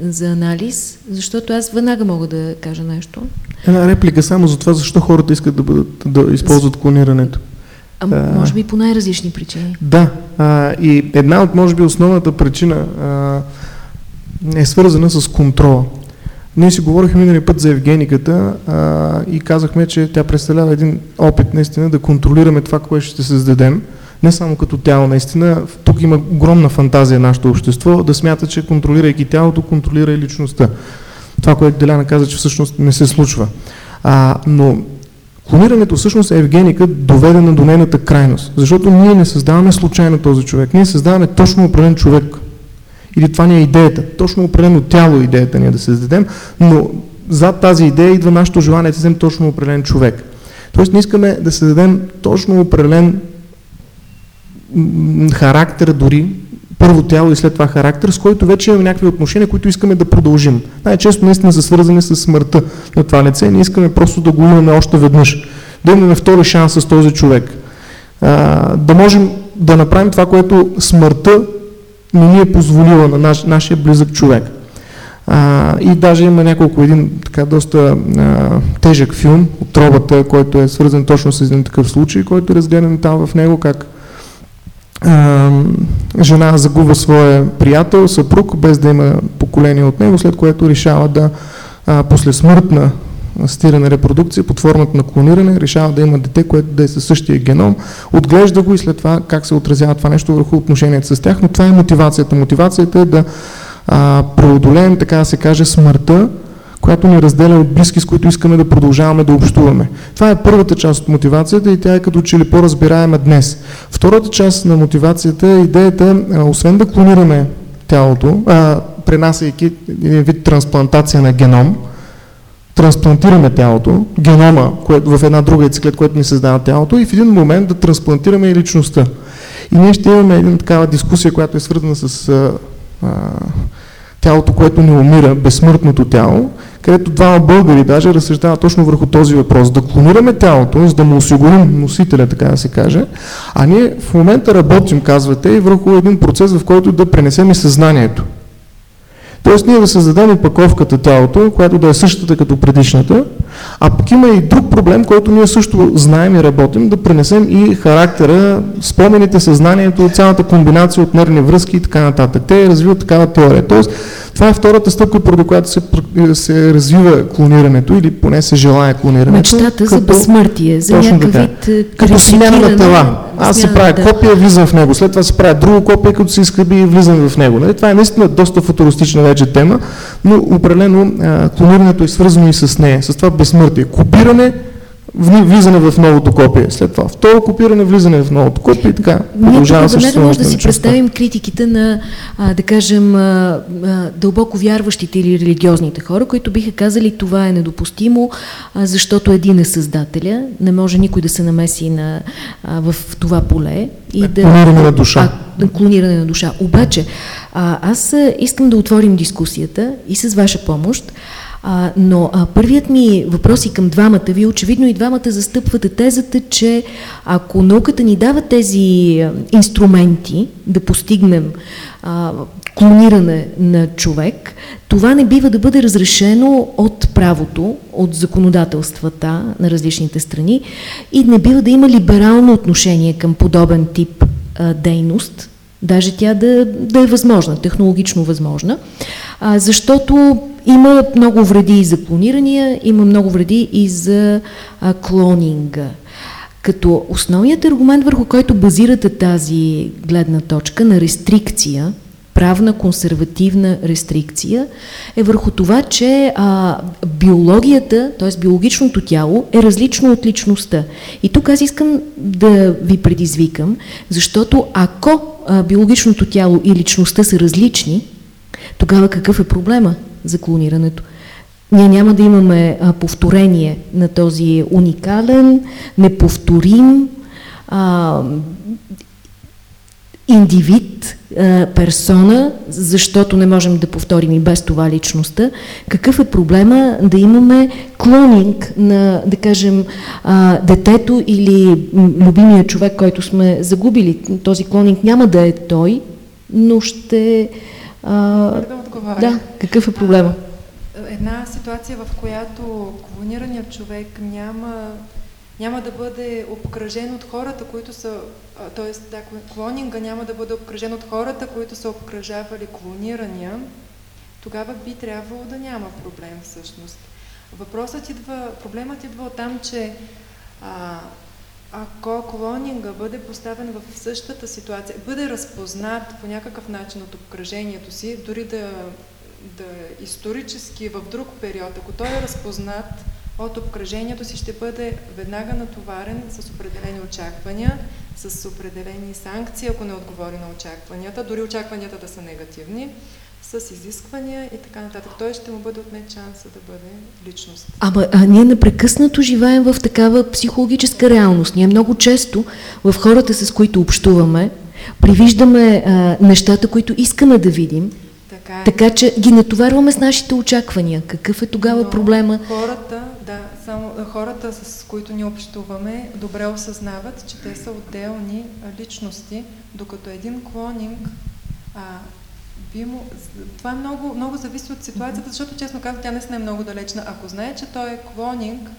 [SPEAKER 1] за анализ, защото аз веднага мога да кажа нещо.
[SPEAKER 2] Една реплика само за това, защо хората искат да, бъдат, да използват клонирането.
[SPEAKER 1] А, може би по най-различни причини.
[SPEAKER 2] Да, а, и една от, може би, основната причина а, е свързана с контрола. Ние си говорихме минали път за Евгениката а, и казахме, че тя представлява един опит наистина да контролираме това, което ще създадем не само като тяло, наистина, тук има огромна фантазия нашето общество да смята, че контролирайки тялото, контролира и личността. Това, което Деляна каза, че всъщност не се случва. А, но клонирането всъщност е Евгеника доведена до нейната крайност, защото ние не създаваме случайно този човек, ние създаваме точно определен човек. Или това ни е идеята, точно определено тяло е идеята ни е да създадем, но зад тази идея идва нашето желание да създадем точно определен човек. Тоест не искаме да създадем точно определен характер дори, първо тяло и след това характер, с който вече имаме някакви отношения, които искаме да продължим. Най-често наистина са свързани с смъртта на това лице. Ние искаме просто да го имаме още веднъж. Да имаме втори шанс с този човек. А, да можем да направим това, което смъртта не ни е позволила на наш, нашия близък човек. А, и даже има няколко, един така доста а, тежък филм от тробата, който е свързан точно с един такъв случай, който е разгледан там в него, как жена загубва своя приятел, съпруг, без да има поколение от него, след което решава да а, после смъртна асистирана репродукция под формата на клониране, решава да има дете, което да е със същия геном, отглежда го и след това как се отразява това нещо върху отношението с тях, но това е мотивацията. Мотивацията е да а, преодолеем, така да се каже, смъртта, която ни разделя от близки, с които искаме да продължаваме да общуваме. Това е първата част от мотивацията и тя е като че ли по-разбираема днес. Втората част на мотивацията е идеята, освен да клонираме тялото, а, пренасяйки един вид трансплантация на геном, трансплантираме тялото, генома което, в една друга яйцеклет, което ни създава тялото и в един момент да трансплантираме и личността. И ние ще имаме една такава дискусия, която е свързана с а, а, тялото, което не умира, безсмъртното тяло, където двама българи даже разсъждават точно върху този въпрос. Да клонираме тялото, за да му осигурим носителя, така да се каже, а ние в момента работим, казвате, и върху един процес, в който да пренесем и съзнанието. Тоест ние да създадем опаковката тялото, която да е същата като предишната, а пък има и друг проблем, който ние също знаем и работим, да пренесем и характера, спомените, съзнанието, цялата комбинация от нервни връзки и така нататък. Те развиват такава теория. Тоест, това е втората стъпка, поради която се, се развива клонирането или поне се желая клонирането.
[SPEAKER 1] Мечтата като, за безсмъртие, за някакъв вид
[SPEAKER 2] е, Като смяна на тела. Аз се правя да. копия, влизам в него. След това се правя друго копие, като се изхъби и влизам в него. Нали? Това е наистина доста футуристична вече тема, но определено клонирането е свързано и с нея, с това безсмъртие. Копиране, влизане в новото копие. След това второ копиране, влизане в новото копие и така.
[SPEAKER 1] Продължава се може да си представим критиките на, а, да кажем, а, а, дълбоко вярващите или религиозните хора, които биха казали това е недопустимо, а, защото един е създателя, не може никой да се намеси на, а, в това поле.
[SPEAKER 2] И да, клониране на душа.
[SPEAKER 1] А, клониране на душа. Обаче, а, аз искам да отворим дискусията и с ваша помощ. А, но а, първият ми въпрос и към двамата ви, очевидно и двамата застъпвате тезата, че ако науката ни дава тези инструменти да постигнем а, клониране на човек, това не бива да бъде разрешено от правото, от законодателствата на различните страни и не бива да има либерално отношение към подобен тип а, дейност, даже тя да, да е възможна, технологично възможна, а, защото има много вреди и за клонирания, има много вреди и за а, клонинга. Като основният аргумент, върху който базирате тази гледна точка на рестрикция, правна консервативна рестрикция, е върху това, че а, биологията, т.е. биологичното тяло е различно от личността. И тук аз искам да ви предизвикам, защото ако а, биологичното тяло и личността са различни, тогава какъв е проблема за клонирането? Ние няма да имаме а, повторение на този уникален, неповторим а, индивид, а, персона, защото не можем да повторим и без това личността. Какъв е проблема да имаме клонинг на, да кажем, детето или любимия човек, който сме загубили? Този клонинг няма да е той, но ще
[SPEAKER 3] а, да отговаря.
[SPEAKER 1] Да, какъв е проблема?
[SPEAKER 3] Една ситуация, в която клонираният човек няма, няма да бъде обкръжен от хората, които са, т.е. Да, клонинга няма да бъде обкръжен от хората, които са обкръжавали клонирания, тогава би трябвало да няма проблем всъщност. Въпросът идва, проблемът идва от там, че а, ако клонинга бъде поставен в същата ситуация, бъде разпознат по някакъв начин от обкръжението си, дори да, да е исторически в друг период, ако той е разпознат от обкръжението си, ще бъде веднага натоварен с определени очаквания, с определени санкции, ако не отговори на очакванията, дори очакванията да са негативни с изисквания и така нататък. Той ще му бъде отнет шанса да бъде личност.
[SPEAKER 1] Ама а ние непрекъснато живеем в такава психологическа реалност. Ние много често в хората, с които общуваме, привиждаме а, нещата, които искаме да видим, така, е. така че ги натоварваме с нашите очаквания. Какъв е тогава Но проблема?
[SPEAKER 3] Хората, да, само хората, с които ни общуваме, добре осъзнават, че те са отделни личности, докато един клонинг а, би му... Това много, много зависи от ситуацията, защото честно казвам, тя не е много далечна. Ако знае, че той е клонинг,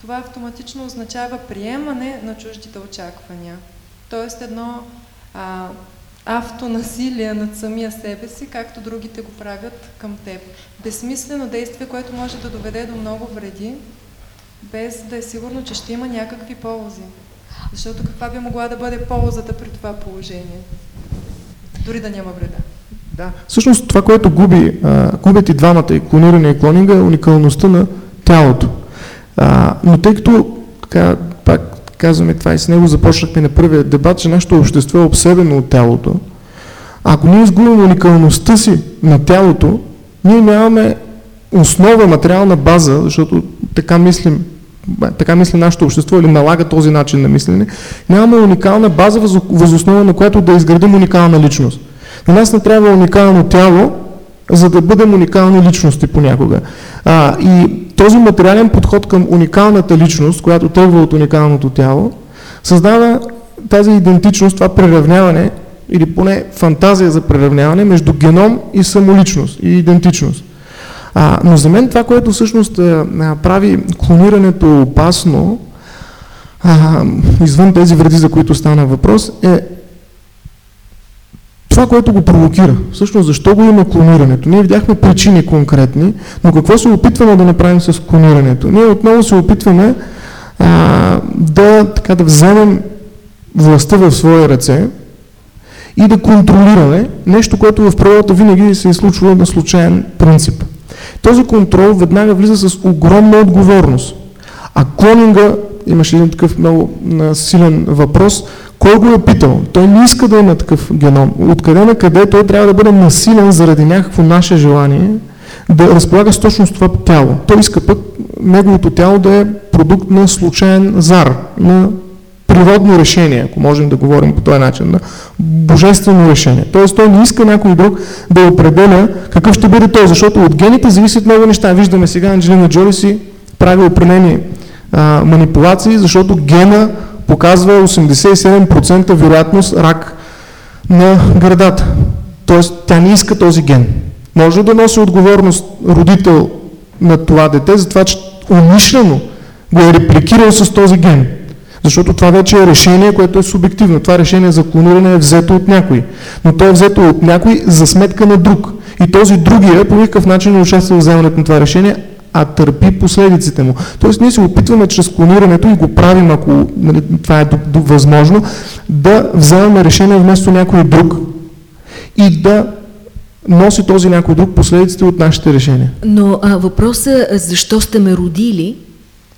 [SPEAKER 3] това автоматично означава приемане на чуждите очаквания. Тоест едно а, автонасилие над самия себе си, както другите го правят към теб. Безсмислено действие, което може да доведе до много вреди, без да е сигурно, че ще има някакви ползи. Защото каква би могла да бъде ползата при това положение? Дори да няма вреда.
[SPEAKER 2] Да, всъщност това, което губи, а, губят и двамата, и клониране и клонинга, е уникалността на тялото. А, но тъй като, така, пак казваме това и с него започнахме на първия дебат, че нашето общество е обсебено от тялото, ако ние изгубим уникалността си на тялото, ние нямаме основа, материална база, защото така мислим, така мисли нашето общество или налага този начин на мислене, нямаме уникална база, възоснова на която да изградим уникална личност. На нас не трябва уникално тяло, за да бъдем уникални личности понякога. А, и този материален подход към уникалната личност, която тръгва от уникалното тяло, създава тази идентичност, това преравняване или поне фантазия за преравняване между геном и самоличност и идентичност. А, но за мен това, което всъщност а, прави клонирането опасно, а, извън тези вреди, за които стана въпрос, е това, което го провокира. Всъщност, защо го има клонирането? Ние видяхме причини конкретни, но какво се опитваме да направим с клонирането? Ние отново се опитваме а, да, така, да вземем властта в своя ръце и да контролираме нещо, което в природата винаги се е случвало на случайен принцип. Този контрол веднага влиза с огромна отговорност. А клонинга, имаше един такъв много силен въпрос, кой го е питал? Той не иска да има такъв геном. Откъде на къде той трябва да бъде насилен заради някакво наше желание да разполага с точно с това тяло. Той иска пък неговото тяло да е продукт на случайен зар, на природно решение, ако можем да говорим по този начин, на божествено решение. Тоест той не иска някой друг да определя какъв ще бъде той, защото от гените зависят много неща. Виждаме сега Анджелина Джоли си прави определени манипулации, защото гена показва 87% вероятност рак на градата. Тоест тя не иска този ген. Може да носи отговорност родител на това дете, за това, че умишлено го е репликирал с този ген. Защото това вече е решение, което е субективно. Това решение за клониране е взето от някой. Но то е взето от някой за сметка на друг. И този другия по никакъв начин не участва в вземането на това решение, а търпи последиците му. Тоест ние се опитваме чрез клонирането и го правим, ако нали, това е до, до, възможно, да вземаме решение вместо някой друг и да носи този някой друг последиците от нашите решения.
[SPEAKER 1] Но а, въпросът защо сте ме родили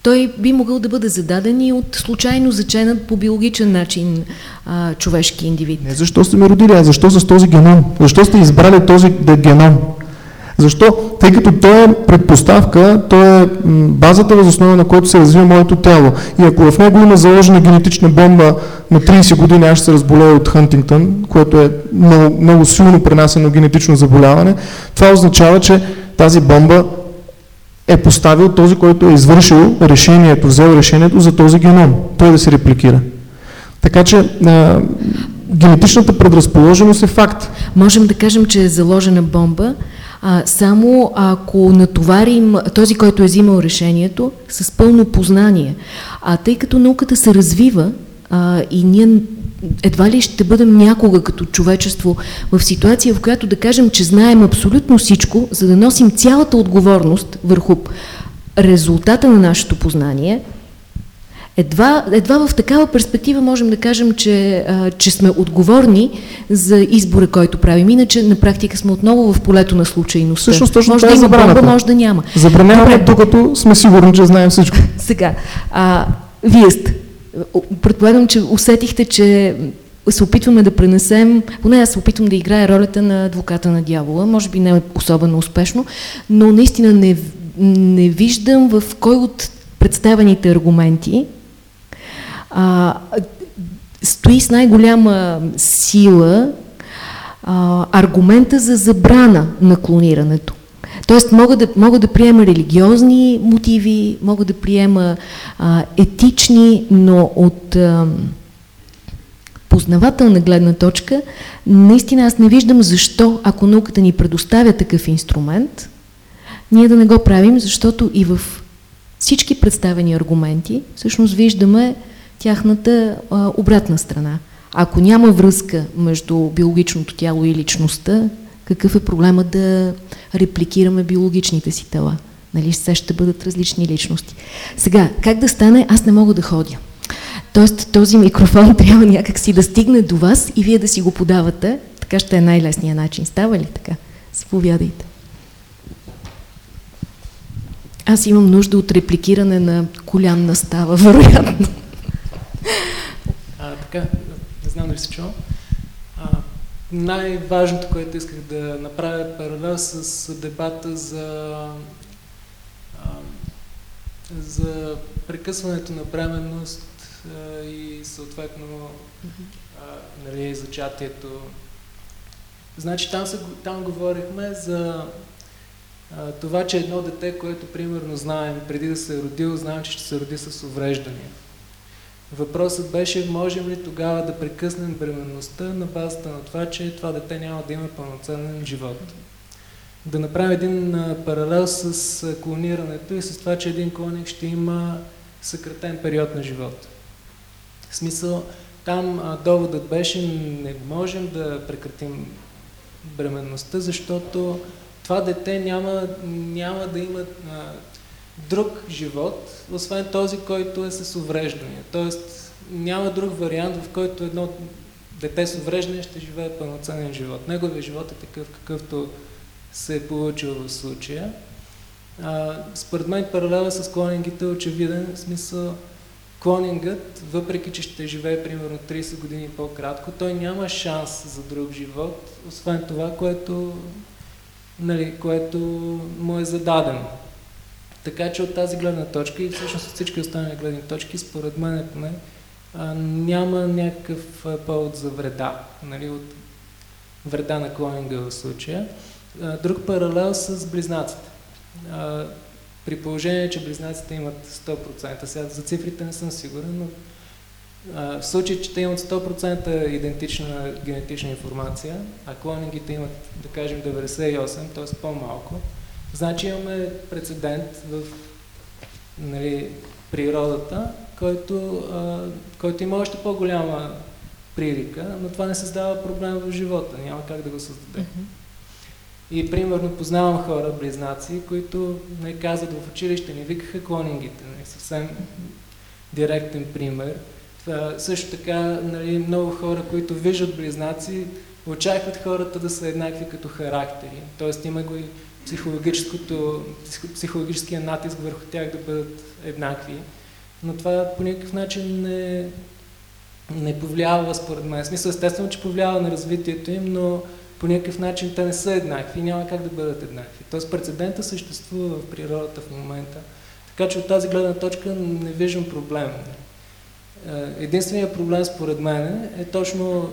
[SPEAKER 1] той би могъл да бъде зададен и от случайно заченат по биологичен начин а, човешки индивид.
[SPEAKER 2] Не защо сте ме родили, а защо с този геном? Защо сте избрали този геном? Защо? Тъй като той е предпоставка, той е базата, въз основа на който се развива моето тяло. И ако в него има заложена генетична бомба на 30 години, аз ще се разболея от Хантингтън, което е много, много силно пренасено генетично заболяване, това означава, че тази бомба е поставил този, който е извършил решението, взел решението за този геном, той да се репликира. Така че а, генетичната предразположеност е факт.
[SPEAKER 1] Можем да кажем, че е заложена бомба, а, само ако натоварим този, който е взимал решението, с пълно познание. А тъй като науката се развива а, и ние едва ли ще бъдем някога като човечество в ситуация, в която да кажем, че знаем абсолютно всичко, за да носим цялата отговорност върху резултата на нашето познание, едва, едва в такава перспектива можем да кажем, че, а, че сме отговорни за избора, който правим. Иначе на практика сме отново в полето на случайността.
[SPEAKER 2] Всъщност точно може да е има бомба,
[SPEAKER 1] може да няма.
[SPEAKER 2] Забраняваме, докато сме сигурни, че знаем всичко.
[SPEAKER 1] Сега, а, вие сте предполагам, че усетихте, че се опитваме да пренесем, поне аз се опитвам да играя ролята на адвоката на дявола, може би не особено успешно, но наистина не, не виждам в кой от представените аргументи а, стои с най-голяма сила а, аргумента за забрана на клонирането. Тоест мога да, мога да приема религиозни мотиви, мога да приема а, етични, но от а, познавателна гледна точка, наистина аз не виждам защо, ако науката ни предоставя такъв инструмент, ние да не го правим, защото и в всички представени аргументи всъщност виждаме тяхната а, обратна страна. Ако няма връзка между биологичното тяло и личността, какъв е проблема да репликираме биологичните си тела? Нали, все ще бъдат различни личности. Сега, как да стане? Аз не мога да ходя. Тоест, този микрофон трябва някак си да стигне до вас и вие да си го подавате. Така ще е най-лесният начин. Става ли така? Заповядайте. Аз имам нужда от репликиране на колянна става, вероятно.
[SPEAKER 4] А, така, не знам дали се чува. най-важното, което исках да направя е паралел с дебата за, за прекъсването на бременност и съответно а, нали, зачатието. Значи там, се, там говорихме за това, че едно дете, което примерно знаем, преди да се е родило, знаем, че ще се роди с увреждания. Въпросът беше, можем ли тогава да прекъснем бременността на базата на това, че това дете няма да има пълноценен живот. Да направим един паралел с клонирането и с това, че един клоник ще има съкратен период на живот. В смисъл, там доводът беше, не можем да прекратим бременността, защото това дете няма, няма да има друг живот, освен този, който е с увреждания. Тоест няма друг вариант, в който едно дете с увреждане ще живее пълноценен живот. Неговият живот е такъв, какъвто се е получил в случая. А, според мен паралела с клонингите е очевиден, в смисъл клонингът, въпреки че ще живее примерно 30 години по-кратко, той няма шанс за друг живот, освен това, което, нали, което му е зададено. Така че от тази гледна точка и всъщност от всички останали гледни точки, според мен поне, няма някакъв повод за вреда, нали, от вреда на клонинга в случая. Друг паралел с близнаците. При положение, че близнаците имат 100%, сега за цифрите не съм сигурен, но в случай, че те имат 100% идентична генетична информация, а клонингите имат, да кажем, 98, т.е. по-малко, Значи имаме прецедент в нали, природата, който, а, който има още по-голяма прилика, но това не създава проблем в живота, няма как да го създаде. Mm-hmm. И примерно познавам хора, близнаци, които не казват в училище, не викаха клонингите, не, съвсем директен пример. Това, също така нали, много хора, които виждат близнаци, очакват хората да са еднакви като характери. Тоест има го и психологическия натиск върху тях да бъдат еднакви. Но това по никакъв начин не, не повлиява, според мен. В смисъл, естествено, че повлиява на развитието им, но по никакъв начин те не са еднакви и няма как да бъдат еднакви. Тоест прецедента съществува в природата в момента. Така че от тази гледна точка не виждам проблем. Е, единственият проблем според мен е точно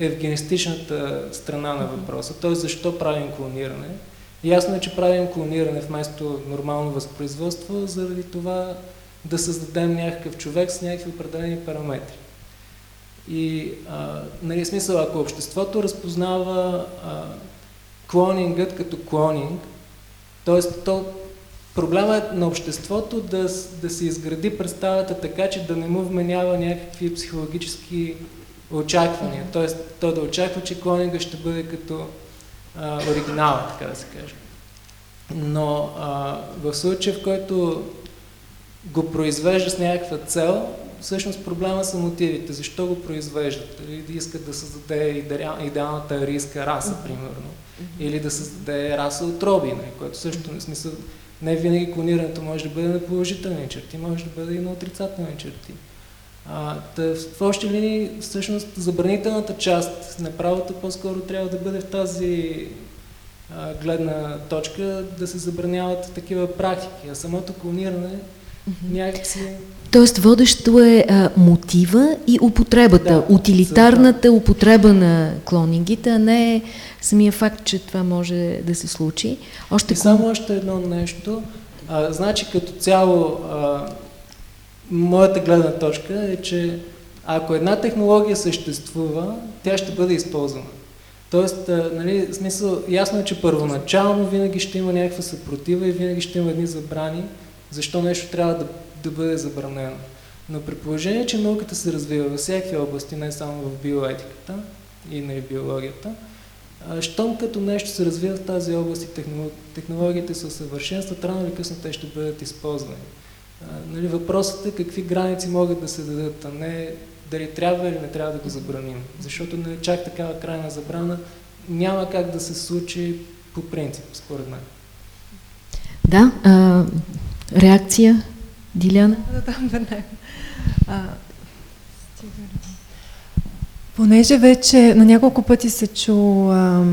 [SPEAKER 4] евгенистичната страна на въпроса, т.е. защо правим клониране Ясно е, че правим клониране вместо нормално възпроизводство, заради това да създадем някакъв човек с някакви определени параметри. И, а, нали, смисъл, ако обществото разпознава а, клонингът като клонинг, т.е. то проблема е на обществото да, да се изгради представата така, че да не му вменява някакви психологически очаквания. Т.е. то да очаква, че клонинга ще бъде като а, оригинала, така да се каже. Но а, в случая, в който го произвежда с някаква цел, всъщност проблема са мотивите. Защо го произвеждат? Или да искат да създаде идеалната арийска раса, примерно. Или да създаде раса от роби, нали, което също не смисъл. Не винаги клонирането може да бъде на положителни черти, може да бъде и на отрицателни черти. А, тъ, в общи линии, всъщност, забранителната част на правото по-скоро трябва да бъде в тази а, гледна точка да се забраняват такива практики, а самото клониране някакси...
[SPEAKER 1] Тоест водещо е а, мотива и употребата, да, утилитарната да. употреба на клонингите, а не самия факт, че това може да се случи.
[SPEAKER 4] Още и само още едно нещо. А, значи като цяло а, моята гледна точка е, че ако една технология съществува, тя ще бъде използвана. Тоест, нали, смисъл, ясно е, че първоначално винаги ще има някаква съпротива и винаги ще има едни забрани, защо нещо трябва да, да бъде забранено. Но при положение, че науката се развива във всякакви области, не само в биоетиката и на биологията, щом като нещо се развива в тази област и технологиите се усъвършенстват, рано или късно те ще бъдат използвани. Нали, въпросът е какви граници могат да се дадат, а не дали трябва или не трябва да го забраним. Защото не е чак такава крайна забрана няма как да се случи по принцип, според мен.
[SPEAKER 1] Да, а, реакция, Диляна?
[SPEAKER 3] Да, да, да. Понеже вече на няколко пъти се чу а,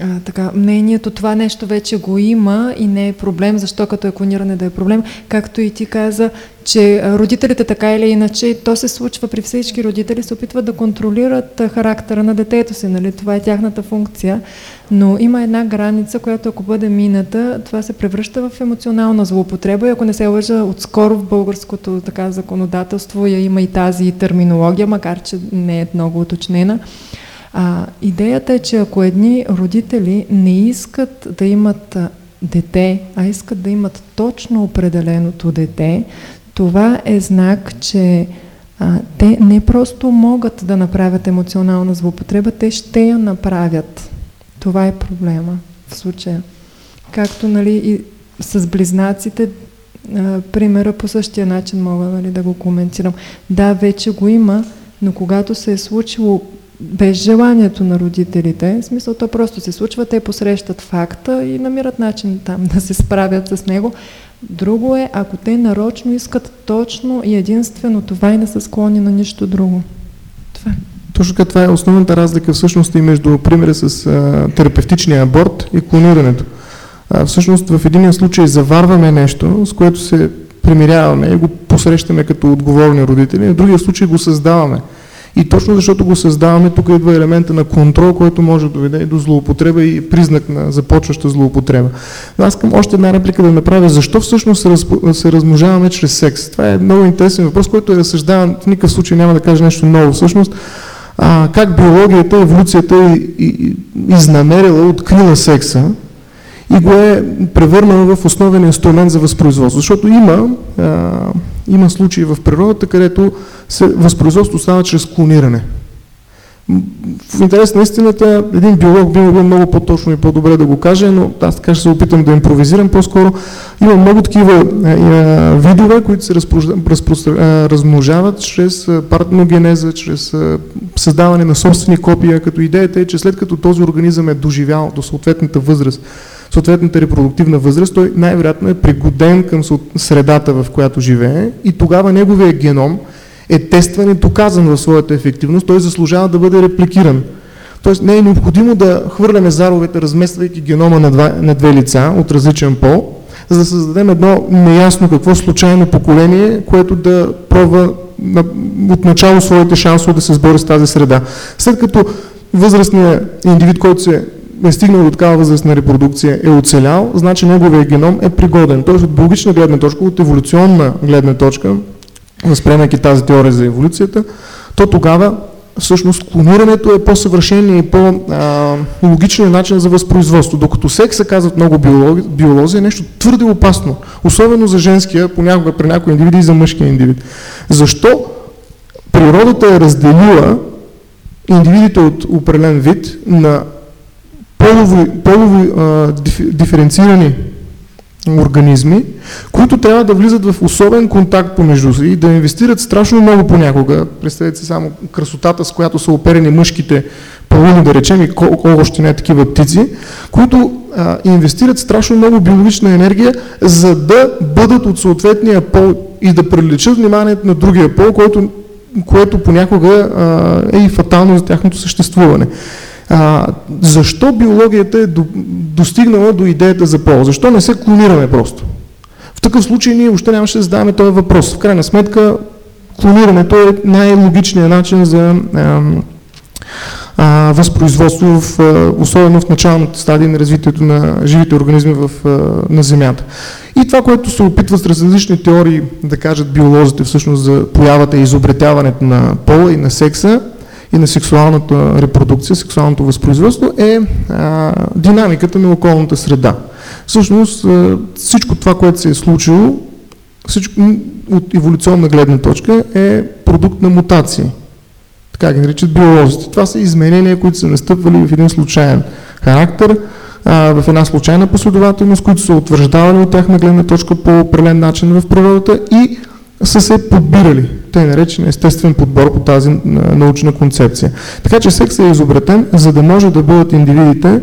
[SPEAKER 3] а, така, мнението, това нещо вече го има и не е проблем, защо като е клониране да е проблем, както и ти каза, че родителите така или иначе, то се случва при всички родители, се опитват да контролират характера на детето си, нали? това е тяхната функция, но има една граница, която ако бъде мината, това се превръща в емоционална злоупотреба и ако не се лъжа, отскоро в българското така, законодателство я има и тази терминология, макар че не е много уточнена. А, идеята е, че ако едни родители не искат да имат дете, а искат да имат точно определеното дете, това е знак, че а, те не просто могат да направят емоционална злоупотреба, те ще я направят. Това е проблема в случая. Както нали, и с близнаците, а, примера по същия начин мога нали, да го коментирам. Да, вече го има, но когато се е случило без желанието на родителите, в смисъл то просто се случва, те посрещат факта и намират начин там да се справят с него, Друго е, ако те нарочно искат точно и единствено това и не са склонни на нищо друго. Това е.
[SPEAKER 2] Точно така, това е основната разлика всъщност и между примера с а, терапевтичния аборт и клонирането. А, всъщност в един случай заварваме нещо, с което се примиряваме и го посрещаме като отговорни родители, в другия случай го създаваме. И точно защото го създаваме, тук идва елемента на контрол, който може да доведе и до злоупотреба и признак на започваща злоупотреба. Но аз искам още една реплика да направя. Защо всъщност се, раз, се размножаваме чрез секс? Това е много интересен въпрос, който е разсъждаван. В никакъв случай няма да кажа нещо ново. Всъщност, а, как биологията, еволюцията е изнамерила, открила секса и го е превърнала в основен инструмент за възпроизводство. Защото има, а, има случаи в природата, където се, възпроизводство става чрез клониране. В интерес на истината, един биолог би могъл много по-точно и по-добре да го каже, но аз така ще се опитам да импровизирам по-скоро. Има много такива а, а, видове, които се размножават чрез партеногенеза, чрез създаване на собствени копия, като идеята е, че след като този организъм е доживял до съответната възраст, съответната репродуктивна възраст, той най-вероятно е пригоден към средата, в която живее и тогава неговия геном е тестван и доказан в своята ефективност, той заслужава да бъде репликиран. Тоест не е необходимо да хвърляме заровете, размествайки генома на, два, на две лица от различен пол, за да създадем едно неясно какво случайно поколение, което да пробва на, от начало своите шансове да се сбори с тази среда. След като възрастният индивид, който се е стигнал до такава възраст на репродукция, е оцелял, значи неговия геном е пригоден. Тоест от биологична гледна точка, от еволюционна гледна точка, възприемайки тази теория за еволюцията, то тогава всъщност клонирането е по-съвършен и по-логичният начин за възпроизводство. Докато секса, казват много биолози, биолози, е нещо твърде опасно, особено за женския, понякога при някои индивиди и за мъжкия индивид. Защо природата е разделила индивидите от определен вид на полови, полови а, диференцирани организми, които трябва да влизат в особен контакт помежду си и да инвестират страшно много понякога. Представете си само красотата, с която са оперени мъжките пълни, да речем, и колко още не е такива птици, които а, инвестират страшно много биологична енергия, за да бъдат от съответния пол и да привлечат вниманието на другия пол, което, което понякога а, е и фатално за тяхното съществуване. А, защо биологията е до, достигнала до идеята за пол? Защо не се клонираме просто? В такъв случай ние още нямаше да задаваме този въпрос. В крайна сметка, клонирането е най-логичният начин за а, а, възпроизводство, в, а, особено в началната стадия на развитието на живите организми в, а, на Земята. И това, което се опитва с различни теории да кажат биолозите всъщност за появата и изобретяването на пола и на секса, и на сексуалната репродукция, сексуалното възпроизводство е а, динамиката на околната среда. Всъщност всичко това, което се е случило, всичко, от еволюционна гледна точка е продукт на мутации. Така ги наричат биолозите. Това са изменения, които са настъпвали в един случайен характер, в една случайна последователност, които са утвърждавани от тяхна гледна точка по определен начин в природата и са се подбирали, тъй наречен естествен подбор по тази научна концепция. Така че секс е изобретен, за да може да бъдат индивидите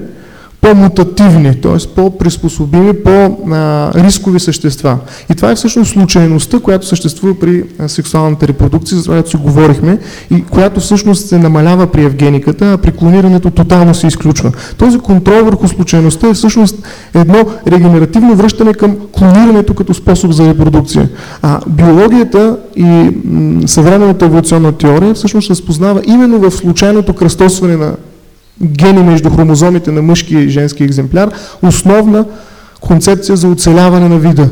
[SPEAKER 2] по-мутативни, т.е. по-приспособими, по-рискови същества. И това е всъщност случайността, която съществува при сексуалната репродукция, за това си говорихме, и която всъщност се намалява при евгениката, а при клонирането тотално се изключва. Този контрол върху случайността е всъщност едно регенеративно връщане към клонирането като способ за репродукция. А биологията и съвременната еволюционна теория всъщност разпознава именно в случайното кръстосване на гени между хромозомите на мъжки и женски екземпляр, основна концепция за оцеляване на вида.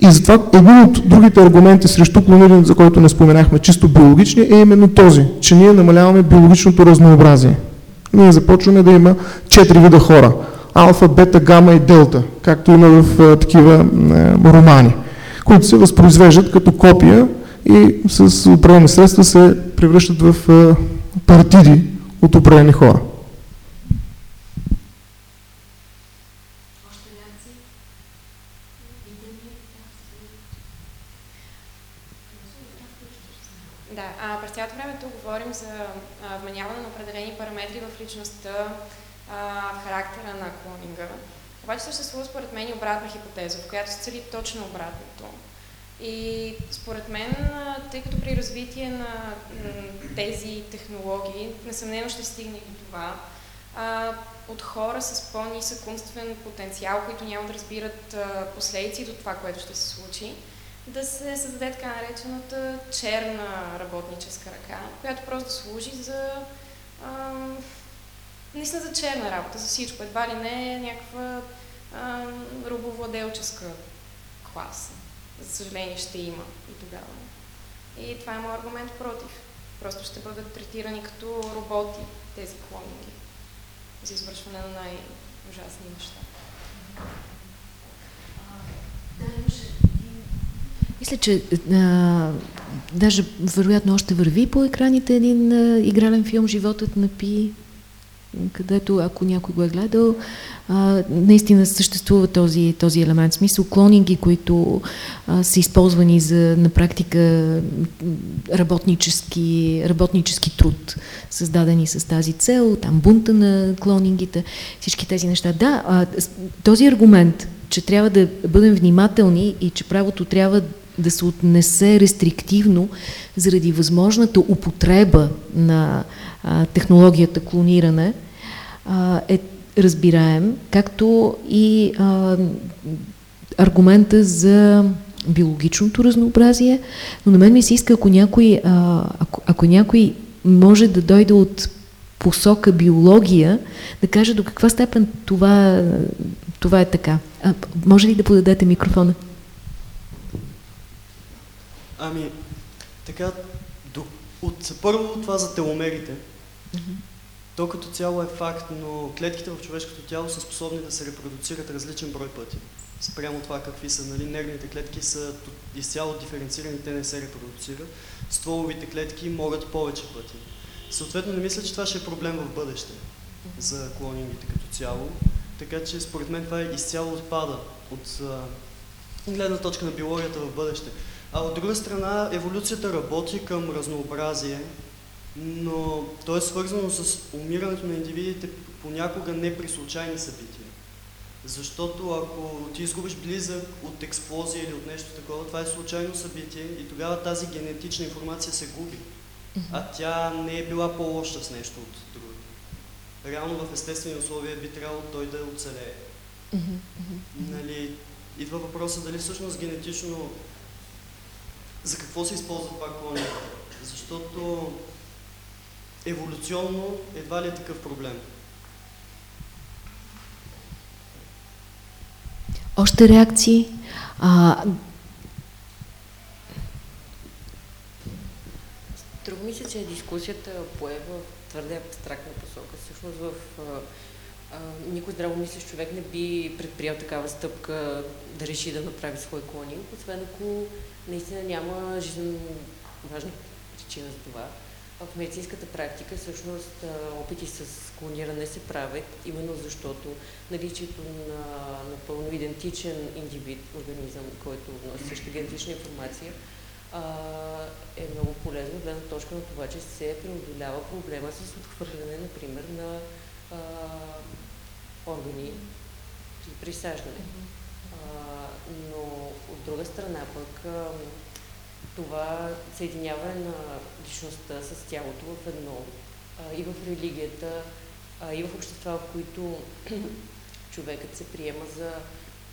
[SPEAKER 2] И затова един от другите аргументи срещу клонирането, за който не споменахме, чисто биологични, е именно този, че ние намаляваме биологичното разнообразие. Ние започваме да има четири вида хора. Алфа, бета, гама и делта, както има в такива романи, които се възпроизвеждат като копия и с определени средства се превръщат в партиди от определени хора.
[SPEAKER 5] личността, а, в характера на клонинга. Обаче съществува според мен и обратна хипотеза, в която се цели точно обратното. И според мен, тъй като при развитие на тези технологии, несъмнено ще стигне до това, от хора с по-нисък умствен потенциал, които няма да разбират а, последици от това, което ще се случи, да се създаде така наречената черна работническа ръка, която просто служи за а, наистина за черна работа, за всичко. Едва ли не е някаква робовладелческа класа. За съжаление ще има и тогава. И това е моят аргумент против. Просто ще бъдат третирани като роботи тези клонинги за извършване на най-ужасни неща.
[SPEAKER 1] Мисля, че а, даже вероятно още върви по екраните един а, игрален филм «Животът на Пи», където ако някой го е гледал, а, наистина съществува този, този елемент. В смисъл клонинги, които а, са използвани за на практика работнически, работнически труд, създадени с тази цел, там бунта на клонингите, всички тези неща. Да, а, този аргумент, че трябва да бъдем внимателни и че правото трябва да се отнесе рестриктивно заради възможната употреба на а, технологията клониране, а, е разбираем, както и а, аргумента за биологичното разнообразие, но на мен ми се иска, ако някой, а, ако, ако някой може да дойде от посока биология, да каже до каква степен това, това е така. А, може ли да подадете микрофона?
[SPEAKER 6] Ами, така, до, от, първо това за теломерите. Mm -hmm. То като цяло е факт, но клетките в човешкото тяло са способни да се репродуцират различен брой пъти. Спрямо това какви са, нали, нервните клетки са изцяло диференцирани, те не се репродуцират. Стволовите клетки могат повече пъти. Съответно не мисля, че това ще е проблем в бъдеще за клонингите като цяло. Така че според мен това е изцяло отпада от гледна точка на биологията в бъдеще. А от друга страна, еволюцията работи към разнообразие, но то е свързано с умирането на индивидите понякога не при случайни събития. Защото ако ти изгубиш близък от експлозия или от нещо такова, това е случайно събитие и тогава тази генетична информация се губи. А тя не е била по-лоша с нещо от другото. Реално в естествени условия би трябвало той да оцелее. Нали, идва въпроса дали всъщност генетично за какво се използва това клониране? Защото еволюционно едва ли е такъв проблем.
[SPEAKER 1] Още реакции? А...
[SPEAKER 7] Друго ми се, че дискусията пое в твърде абстрактна посока. Всъщност в а, никой здравомислещ човек не би предприял такава стъпка да реши да направи свой клонинг, освен ако наистина няма жизненно важна причина за това. В медицинската практика всъщност опити с клониране се правят, именно защото наличието на напълно идентичен индивид, организъм, който носи същата генетична информация, е много полезно, гледна точка на това, че се преодолява проблема с отхвърляне, например, на а, органи при присаждане. А, но от друга страна пък това съединяване на личността с тялото в едно и в религията, и в общества, в които човекът се приема за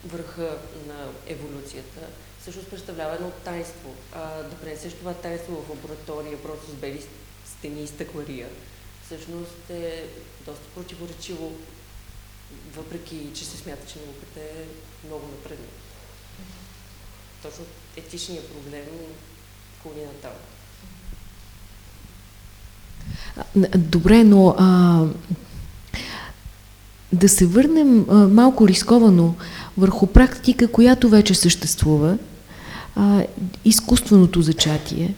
[SPEAKER 7] върха на еволюцията, всъщност представлява едно тайнство. А, да пренесеш това тайнство в лаборатория, просто с бели стени и стъклария, всъщност е доста противоречиво, въпреки че се смята, че науката е много напредна. Точно етичният проблем клони на там.
[SPEAKER 1] Добре, но а, да се върнем а, малко рисковано върху практика, която вече съществува, а, изкуственото зачатие,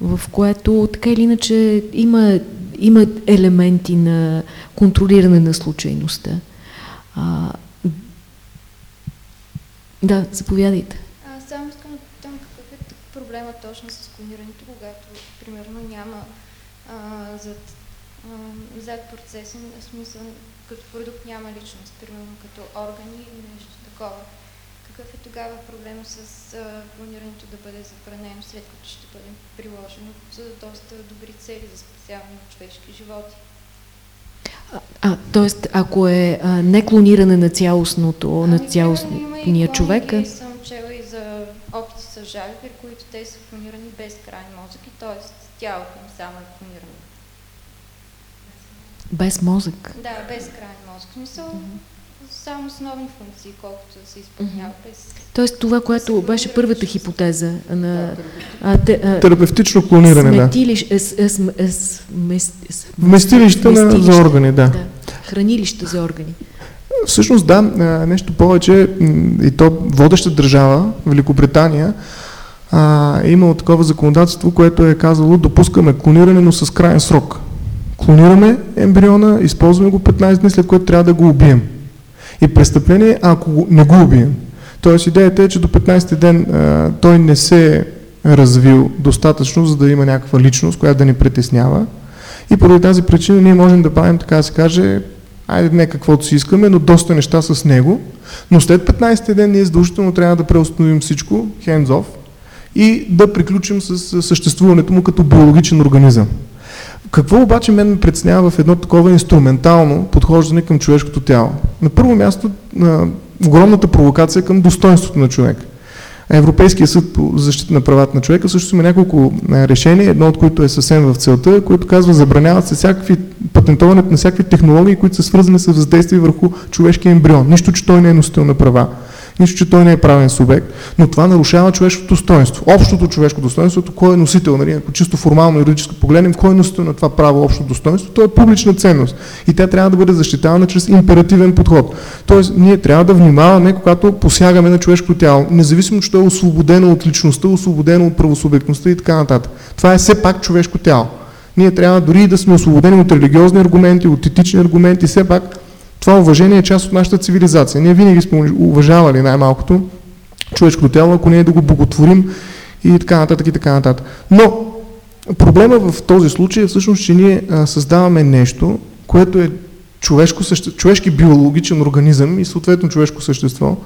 [SPEAKER 1] в което така или иначе има, има елементи на контролиране на случайността. А, да, заповядайте.
[SPEAKER 8] А, само искам да питам какъв е проблема точно с клонирането, когато примерно няма а, зад, а, зад процеси, в смисъл като продукт няма личност, примерно като органи или нещо такова. Какъв е тогава проблема с а, планирането да бъде забранено, след като ще бъде приложено за доста добри цели за специално човешки животи?
[SPEAKER 1] А, тоест, ако е а, не клониране на цялостното, ами, на цялостния човек...
[SPEAKER 8] Ами, съм чела и за опити с жали, при които те са клонирани без крайни мозък, т.е. тялото им само е клонирано.
[SPEAKER 1] Без мозък?
[SPEAKER 8] Да, без крайен мозък. Смисъл, mm-hmm само основни функции, колкото да се изпълнява без...
[SPEAKER 1] Тоест това, което беше първата хипотеза на...
[SPEAKER 2] А, те, а, Терапевтично клониране, сметилищ, да. Е,
[SPEAKER 1] е, е,
[SPEAKER 2] Вместилища на, за органи, да. да.
[SPEAKER 1] Хранилища за органи.
[SPEAKER 2] Всъщност да, нещо повече и то водеща държава, Великобритания, а, е имало такова законодателство, което е казало допускаме клониране, но с крайен срок. Клонираме ембриона, използваме го 15 дни, след което трябва да го убием и престъпление, ако не го убием. Тоест идеята е, че до 15 ден а, той не се е развил достатъчно, за да има някаква личност, която да ни притеснява. И поради тази причина ние можем да правим, така да се каже, айде не каквото си искаме, но доста неща с него. Но след 15 ден ние задължително трябва да преустановим всичко, hands off, и да приключим с съществуването му като биологичен организъм. Какво обаче мен ме предснява в едно такова инструментално подхождане към човешкото тяло? На първо място на огромната провокация към достоинството на човек. Европейския съд по защита на правата на човека също има няколко решения, едно от които е съвсем в целта, което казва забраняват се всякакви, патентоването на всякакви технологии, които са свързани с въздействие върху човешкия ембрион. Нищо, че той не е носител на права нищо, че той не е правен субект, но това нарушава човешкото достоинство. Общото човешко достоинство, кой е носител, нали, ако чисто формално юридически погледнем, кой е носител на това право общо достоинство, то е публична ценност и тя трябва да бъде защитавана чрез императивен подход. Тоест, ние трябва да внимаваме, когато посягаме на човешкото тяло, независимо, че то е освободено от личността, освободено от правосубектността и така нататък. Това е все пак човешко тяло. Ние трябва дори да сме освободени от религиозни аргументи, от етични аргументи, все пак това уважение е част от нашата цивилизация. Ние винаги сме уважавали най-малкото човешкото тяло, ако не е да го боготворим и така нататък и така нататък. Но проблема в този случай е всъщност, че ние създаваме нещо, което е човешко, човешки биологичен организъм и съответно човешко същество,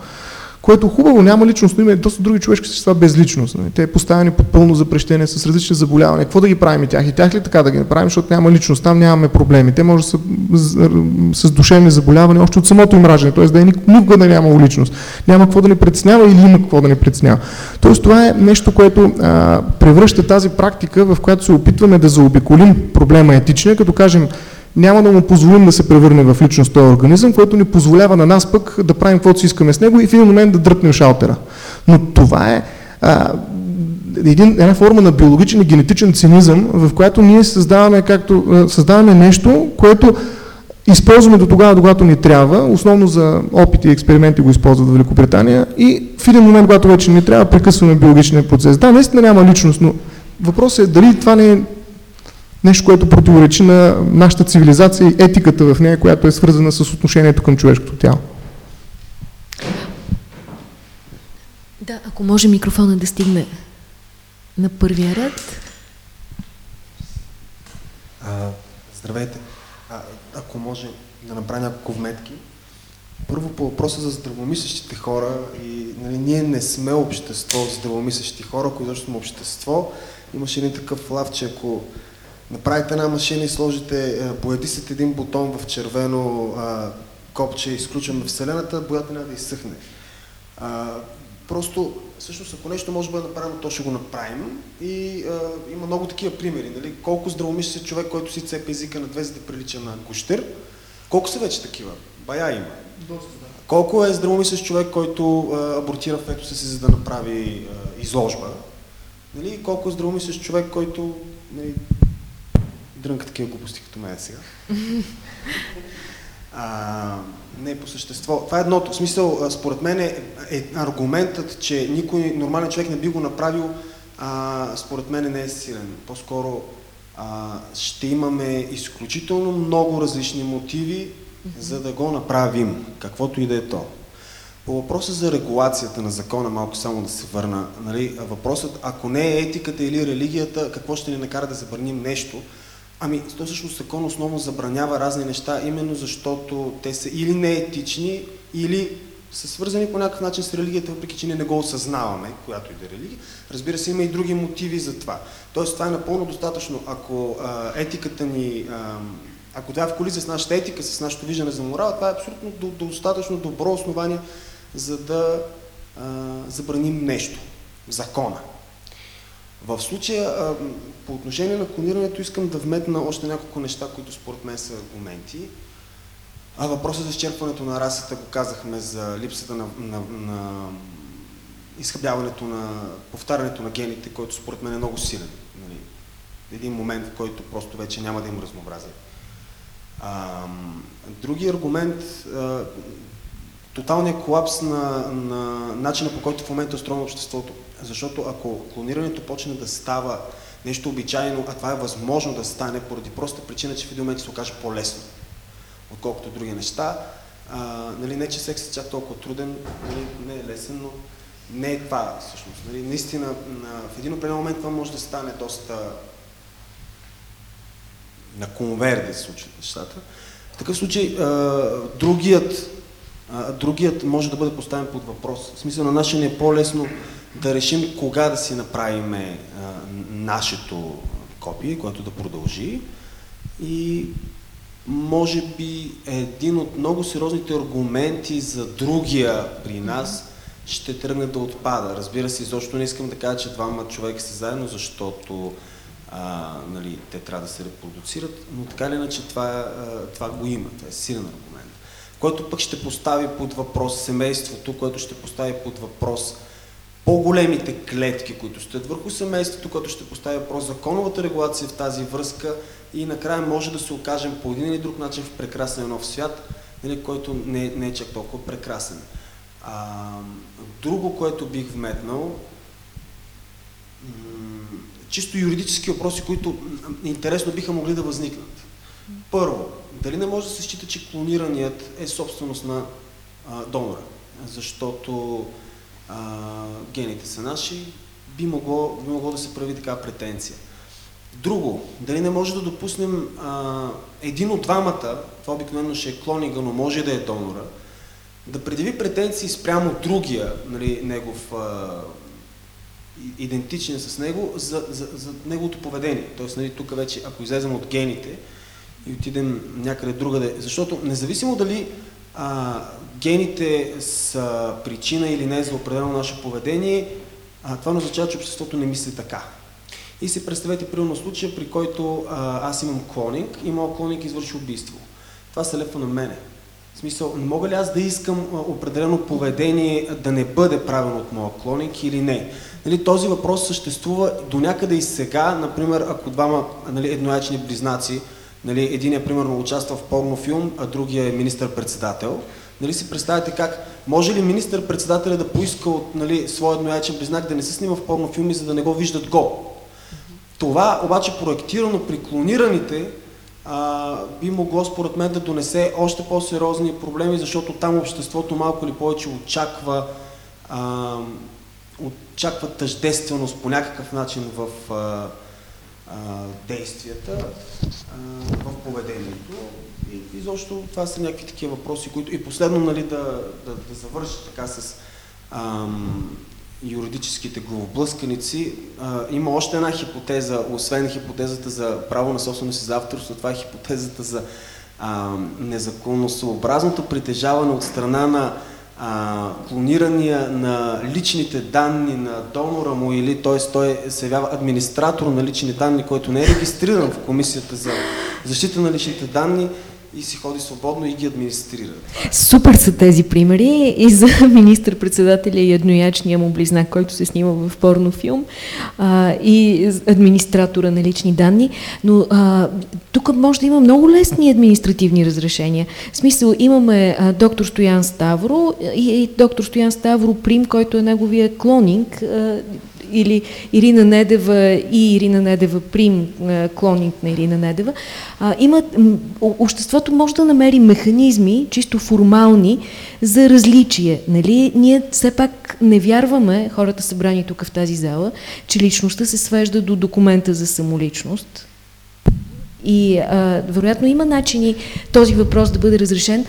[SPEAKER 2] което хубаво няма личност, но има доста други човешки същества без личност. Нали? Те е поставени под пълно запрещение с различни заболявания. Какво да ги правим и тях? И тях ли така да ги направим, защото няма личност, там нямаме проблеми. Те може да са с душевни заболявания още от самото им раждане, т.е. да е никога да няма личност. Няма какво да ни притеснява или има какво да ни притеснява. Тоест това е нещо, което а, превръща тази практика, в която се опитваме да заобиколим проблема етичния, като кажем няма да му позволим да се превърне в личност този организъм, което ни позволява на нас пък да правим каквото си искаме с него и в един момент да дръпнем шалтера. Но това е а, един, една форма на биологичен и генетичен цинизъм, в която ние създаваме, както, създаваме нещо, което използваме до тогава, когато ни трябва, основно за опити и експерименти го използват в Великобритания и в един момент, когато вече ни трябва, прекъсваме биологичния процес. Да, наистина няма личност, но въпросът е дали това не е нещо, което противоречи на нашата цивилизация и етиката в нея, която е свързана с отношението към човешкото тяло.
[SPEAKER 1] Да, ако може микрофона да стигне на първия ред.
[SPEAKER 9] А, здравейте. А, ако може да направя няколко вметки. Първо по въпроса за здравомислещите хора и нали, ние не сме общество здравомислещи хора, ако изобщо сме общество. Имаше един такъв лав, че ако направите една машина и сложите, боядисате един бутон в червено а, копче изключваме Вселената, боята няма да изсъхне. А, просто, всъщност, ако нещо може да бъде направено, то ще го направим. И а, има много такива примери. Нали? Колко здравомисля човек, който си цепи езика на две, за да прилича на гущер. Колко са вече такива? Бая има. Доста, да. Колко е здравомислящ човек, който а, абортира фетуса си, за да направи а, изложба? Нали? Колко е здравомислящ човек, който нали, дрънка такива глупости като мен сега. А, не по същество. Това е едното. В смисъл, според мен е, е аргументът, че никой нормален човек не би го направил, а, според мен не е силен. По-скоро ще имаме изключително много различни мотиви, за да го направим, каквото и да е то. По въпроса за регулацията на закона, малко само да се върна, нали, въпросът, ако не е етиката или религията, какво ще ни накара да забраним нещо, Ами, то всъщност закон основно забранява разни неща, именно защото те са или неетични, или са свързани по някакъв начин с религията, въпреки че ние не го осъзнаваме, която и да е религия. Разбира се, има и други мотиви за това. Тоест, това е напълно достатъчно. Ако а, етиката ни, а, ако това е в колизия с нашата етика, с нашето виждане за морал, това е абсолютно до, достатъчно добро основание, за да а, забраним нещо. Закона. В случая, по отношение на клонирането, искам да вметна още няколко неща, които според мен са аргументи. А въпросът за изчерпването на расата го казахме за липсата на, на, на изхъбяването на повтарянето на гените, който според мен е много силен. Нали? Един момент, в който просто вече няма да има разнообразие. А, други аргумент, тоталният колапс на, на начина по който в момента е устроено обществото. Защото ако клонирането почне да става нещо обичайно, а това е възможно да стане поради проста причина, че в един момент се окаже по-лесно, отколкото други неща. А, нали, не, че сексът е чак толкова труден, нали, не е лесен, но не е това всъщност. Нали, наистина, в един определен момент това може да стане доста на конвер да се случат нещата. В такъв случай, а, другият, а, другият може да бъде поставен под въпрос. В смисъл на нашия не е по-лесно да решим кога да си направим а, нашето копие, което да продължи. И може би един от много сериозните аргументи за другия при нас ще тръгне да отпада. Разбира се, изобщо не искам да кажа, че двама човека са заедно, защото а, нали, те трябва да се репродуцират, но така или иначе това, а, това го има, това е силен аргумент, който пък ще постави под въпрос семейството, което ще постави под въпрос по-големите клетки, които стоят върху семейството, което ще поставя въпрос законовата регулация в тази връзка и накрая може да се окажем по един или друг начин в прекрасен нов свят, нали, който не, не е чак толкова прекрасен. А, друго, което бих вметнал, чисто юридически въпроси, които интересно биха могли да възникнат. Първо, дали не може да се счита, че клонираният е собственост на а, донора? Защото а, гените са наши, би могло, би могло да се прави така претенция. Друго, дали не може да допуснем а, един от двамата, това обикновено ще е клонига, но може да е донора, да предяви претенции спрямо другия, нали, негов а, идентичен с него, за, за, за неговото поведение. Тоест, нали, тук вече, ако излезем от гените и отидем някъде другаде, защото независимо дали а, гените са причина или не за определено наше поведение, а, това не означава, че обществото не мисли така. И си представете примерно случая, при който а, аз имам клоник и моят клоник извърши убийство. Това се лепва на мене. В смисъл, не мога ли аз да искам определено поведение да не бъде правено от моя клоник или не? Нали, този въпрос съществува до някъде и сега, например, ако двама нали, едноячни близнаци Нали, единия, примерно, участва в порнофилм, а другия е министър-председател. Нали си представяте как, може ли министър-председателя да поиска от нали, своя едноячен близнак да не се снима в порнофилми, за да не го виждат гол? Това обаче проектирано при клонираните а, би могло според мен да донесе още по-сериозни проблеми, защото там обществото малко или повече очаква, а, очаква тъждественост по някакъв начин в а, действията, а, в поведението. И изобщо това са някакви такива въпроси, които... И последно, нали, да, да, да завърша така с ам, юридическите главоблъсканици. А, има още една хипотеза, освен хипотезата за право на собственост и за авторство, това е хипотезата за а, незаконносъобразното притежаване от страна на а, клонирания на личните данни на донора му или т.е. той се явява администратор на лични данни, който не е регистриран в Комисията за защита на личните данни, и си ходи свободно и ги администрира.
[SPEAKER 1] Супер са тези примери и за министър-председателя и едноячния му близнак, който се снима в порнофилм а, и администратора на лични данни, но а, тук може да има много лесни административни разрешения. В смисъл, имаме а, доктор Стоян Ставро и, и доктор Стоян Ставро Прим, който е неговия клонинг, а, или Ирина Недева и Ирина Недева Прим, клонинг на Ирина Недева, а, имат, обществото може да намери механизми, чисто формални, за различие. Нали? Ние все пак не вярваме, хората събрани тук в тази зала, че личността се свежда до документа за самоличност. И а, вероятно има начини този въпрос да бъде разрешен.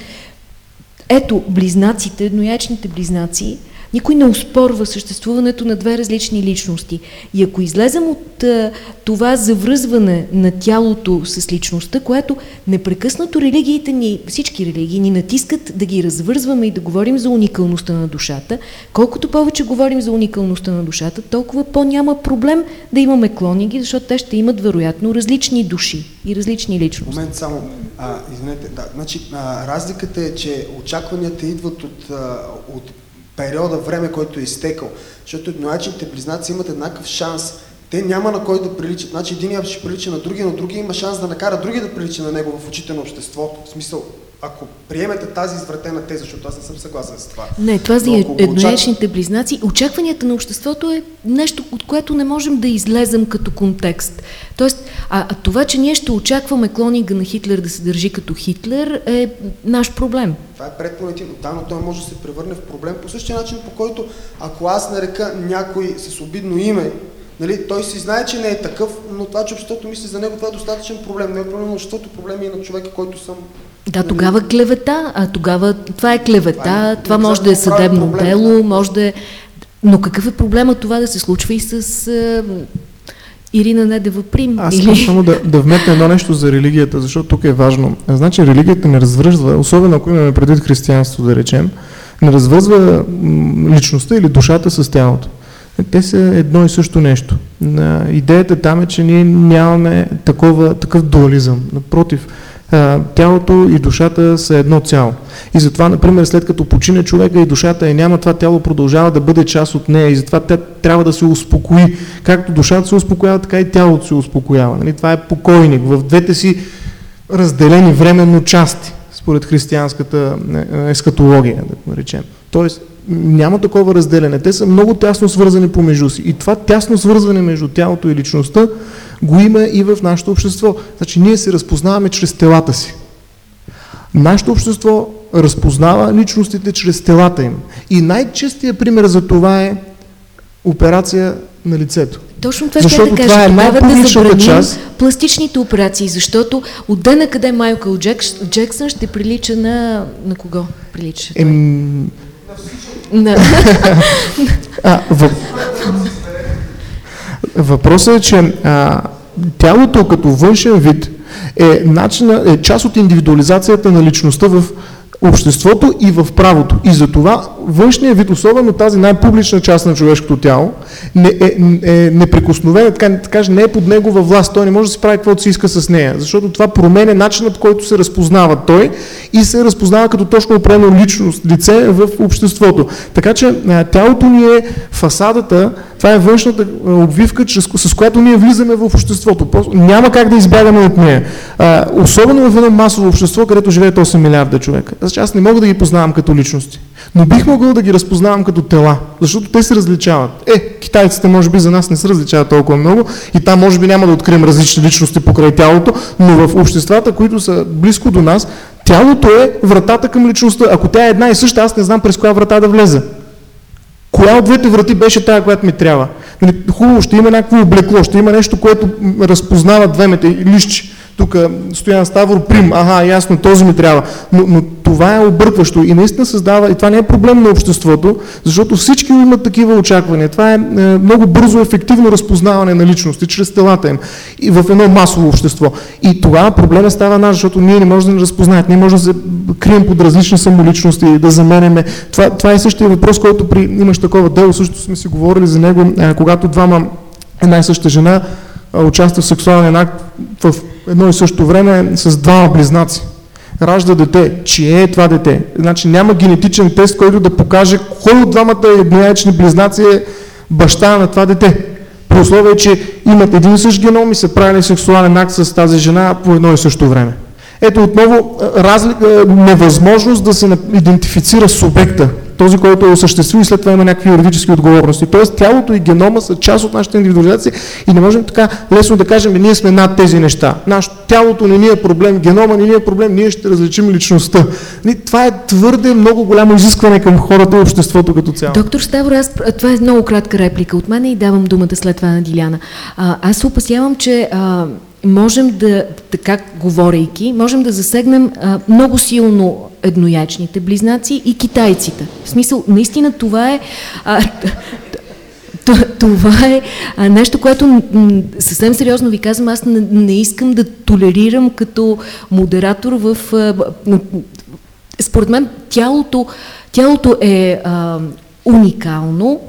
[SPEAKER 1] Ето, близнаците, едноячните близнаци, никой не успорва съществуването на две различни личности. И ако излезем от а, това завръзване на тялото с личността, което непрекъснато религиите ни, всички религии ни натискат да ги развързваме и да говорим за уникалността на душата, колкото повече говорим за уникалността на душата, толкова по-няма проблем да имаме клонинги, защото те ще имат вероятно различни души и различни личности.
[SPEAKER 9] Момент само, а, извинете, да, значи а, разликата е, че очакванията идват от, а, от периода време, който е изтекал. Защото едноячните близнаци имат еднакъв шанс. Те няма на кой да приличат. Значи един ще прилича на другия, но другия има шанс да накара другия да прилича на него в очите на обществото. В смисъл, ако приемете тази извратена теза, защото аз не съм съгласен с това.
[SPEAKER 1] Не, това за едноячните близнаци. Очакванията на обществото е нещо, от което не можем да излезем като контекст. Тоест, а, а това, че ние ще очакваме клонинга на Хитлер да се държи като Хитлер, е наш проблем.
[SPEAKER 9] Това е предполетивно. Да, но той може да се превърне в проблем по същия начин, по който ако аз нарека някой с обидно име, Нали, той си знае, че не е такъв, но това, че обществото мисли за него, това е достатъчен проблем. Не е проблем на обществото, проблем е и на човека, който съм
[SPEAKER 1] да, тогава клевета, а тогава това е клевета, това, е, това може да е съдебно проблем, дело, може да е... Но какъв е проблема това да се случва и с е, Ирина Недева Прим?
[SPEAKER 2] Аз или... само да, да вметна едно нещо за религията, защото тук е важно. Значи религията не развръзва, особено ако имаме предвид християнство, да речем, не развързва личността или душата с тялото. Те са едно и също нещо. Идеята там е, че ние нямаме такова, такъв дуализъм. Напротив, тялото и душата са едно цяло. И затова, например, след като почине човека и душата е няма, това тяло продължава да бъде част от нея и затова тя трябва да се успокои. Както душата се успокоява, така и тялото се успокоява. Нали? Това е покойник в двете си разделени временно части, според християнската е, е, ескатология, да го наречем. Тоест, няма такова разделяне. Те са много тясно свързани помежду си. И това тясно свързване между тялото и личността го има и в нашето общество. Значи ние се разпознаваме чрез телата си. Нашето общество разпознава личностите чрез телата им. И най-честият пример за това е операция на лицето.
[SPEAKER 1] Точно това защото ще да кажа. Това е Трябва да забраним част. пластичните операции, защото от дена къде Майкъл Джекс, Джексън ще прилича на... На кого прилича? Ем...
[SPEAKER 2] А, в... Въпросът е, че а, тялото като външен вид е, начина, е част от индивидуализацията на личността в обществото и в правото. И затова външния вид, особено тази най-публична част на човешкото тяло, не, е, е неприкосновена, така да кажа, не е под негова власт. Той не може да се прави каквото си иска с нея, защото това променя начинът, по който се разпознава той и се разпознава като точно определено личност, лице в обществото. Така че тялото ни е фасадата, това е външната обвивка, с, с която ние влизаме в обществото. Просто няма как да избягаме от нея. А, особено в едно масово общество, където живеят 8 милиарда човека. Значи аз не мога да ги познавам като личности, но бих могъл да ги разпознавам като тела, защото те се различават. Е, китайците може би за нас не се различават толкова много и там може би няма да открием различни личности покрай тялото, но в обществата, които са близко до нас, тялото е вратата към личността. Ако тя е една и съща, аз не знам през коя врата да влезе. Коя от двете врати беше тая, която ми трябва? Нали, хубаво, ще има някакво облекло, ще има нещо, което разпознава двемете лищи тук Стоян Ставро Прим, ага, ясно, този ми трябва. Но, но това е объркващо и наистина създава, и това не е проблем на обществото, защото всички имат такива очаквания. Това е, е много бързо, ефективно разпознаване на личности чрез телата им и в едно масово общество. И тогава проблема става наш, защото ние не можем да разпознаем, ние можем да се крием под различни самоличности, да заменяме. Това, това е същия въпрос, който при имаш такова дело, също сме си говорили за него, когато двама една и съща жена участва в сексуален акт в едно и също време с двама близнаци. Ражда дете. Чие е това дете? Значи няма генетичен тест, който да покаже кой от двамата еднояични близнаци е баща на това дете. При условие, че имат един и същ геном и са правили сексуален акт с тази жена по едно и също време. Ето отново разлика, невъзможност да се идентифицира субекта този, който е осъществил и след това има някакви юридически отговорности. Тоест тялото и генома са част от нашата индивидуализация и не можем така лесно да кажем, ние сме над тези неща. Наш, тялото не ни е проблем, генома не ни е проблем, ние ще различим личността. Това е твърде много голямо изискване към хората и обществото като цяло.
[SPEAKER 1] Доктор Ставро, аз, това е много кратка реплика от мен и давам думата след това на Диляна. А, аз се опасявам, че а, можем да, така говорейки, можем да засегнем а, много силно едноячните близнаци и китайците. В смисъл, наистина това е... А, това е а, нещо, което съвсем сериозно ви казвам, аз не, не искам да толерирам като модератор в... А, според мен тялото, тялото е а, уникално,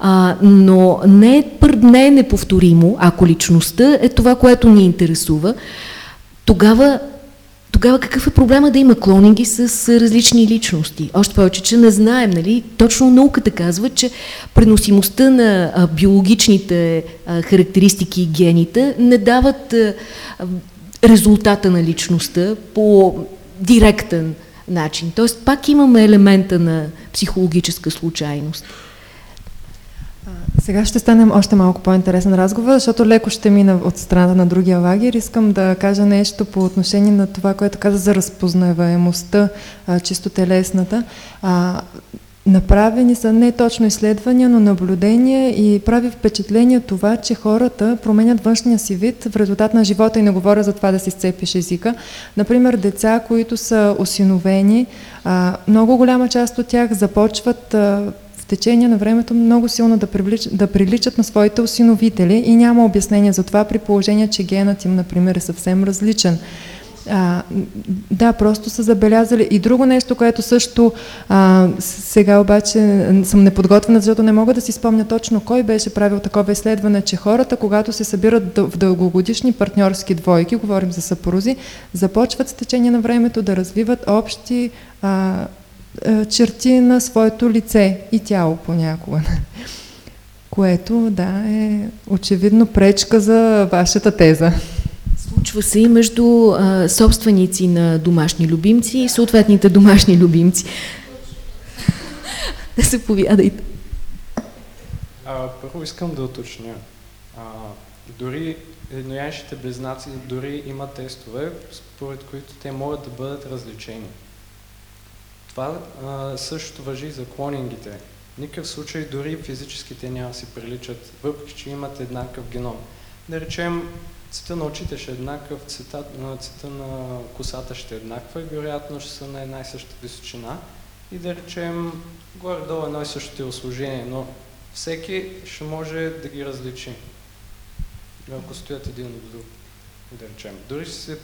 [SPEAKER 1] а, но не е, не е неповторимо, ако личността е това, което ни интересува, тогава тогава какъв е проблема да има клонинги с различни личности? Още повече, че не знаем, нали? Точно науката казва, че преносимостта на биологичните характеристики и гените не дават резултата на личността по директен начин. Тоест пак имаме елемента на психологическа случайност.
[SPEAKER 3] Сега ще станем още малко по-интересен разговор, защото леко ще мина от страната на другия лагер. Искам да кажа нещо по отношение на това, което каза за разпознаваемостта, чисто телесната. Направени са не точно изследвания, но наблюдения и прави впечатление това, че хората променят външния си вид в резултат на живота и не говоря за това да си сцепиш езика. Например, деца, които са осиновени, много голяма част от тях започват течение на времето много силно да, привлич, да приличат на своите осиновители и няма обяснение за това при положение, че генът им, например, е съвсем различен. А, да, просто са забелязали. И друго нещо, което също а, сега обаче съм неподготвена, защото не мога да си спомня точно кой беше правил такова изследване, че хората, когато се събират в дългогодишни партньорски двойки, говорим за съпрузи, започват с течение на времето да развиват общи а, черти на своето лице и тяло понякога. Което, да, е очевидно пречка за вашата теза.
[SPEAKER 1] Случва се и между а, собственици на домашни любимци и съответните домашни любимци. Да се повядайте.
[SPEAKER 10] първо искам да уточня. А, дори едноящите близнаци дори има тестове, според които те могат да бъдат различени. Това а, също въжи за клонингите. Никакъв случай дори физическите няма си приличат, въпреки че имат еднакъв геном. Да речем, цвета на очите ще е еднакъв, цвета, цвета на косата ще е еднаква и вероятно ще са на една и съща височина. И да речем, горе-долу едно и също телосложение, но всеки ще може да ги различи, ако стоят един от друг, да речем. Дори ще са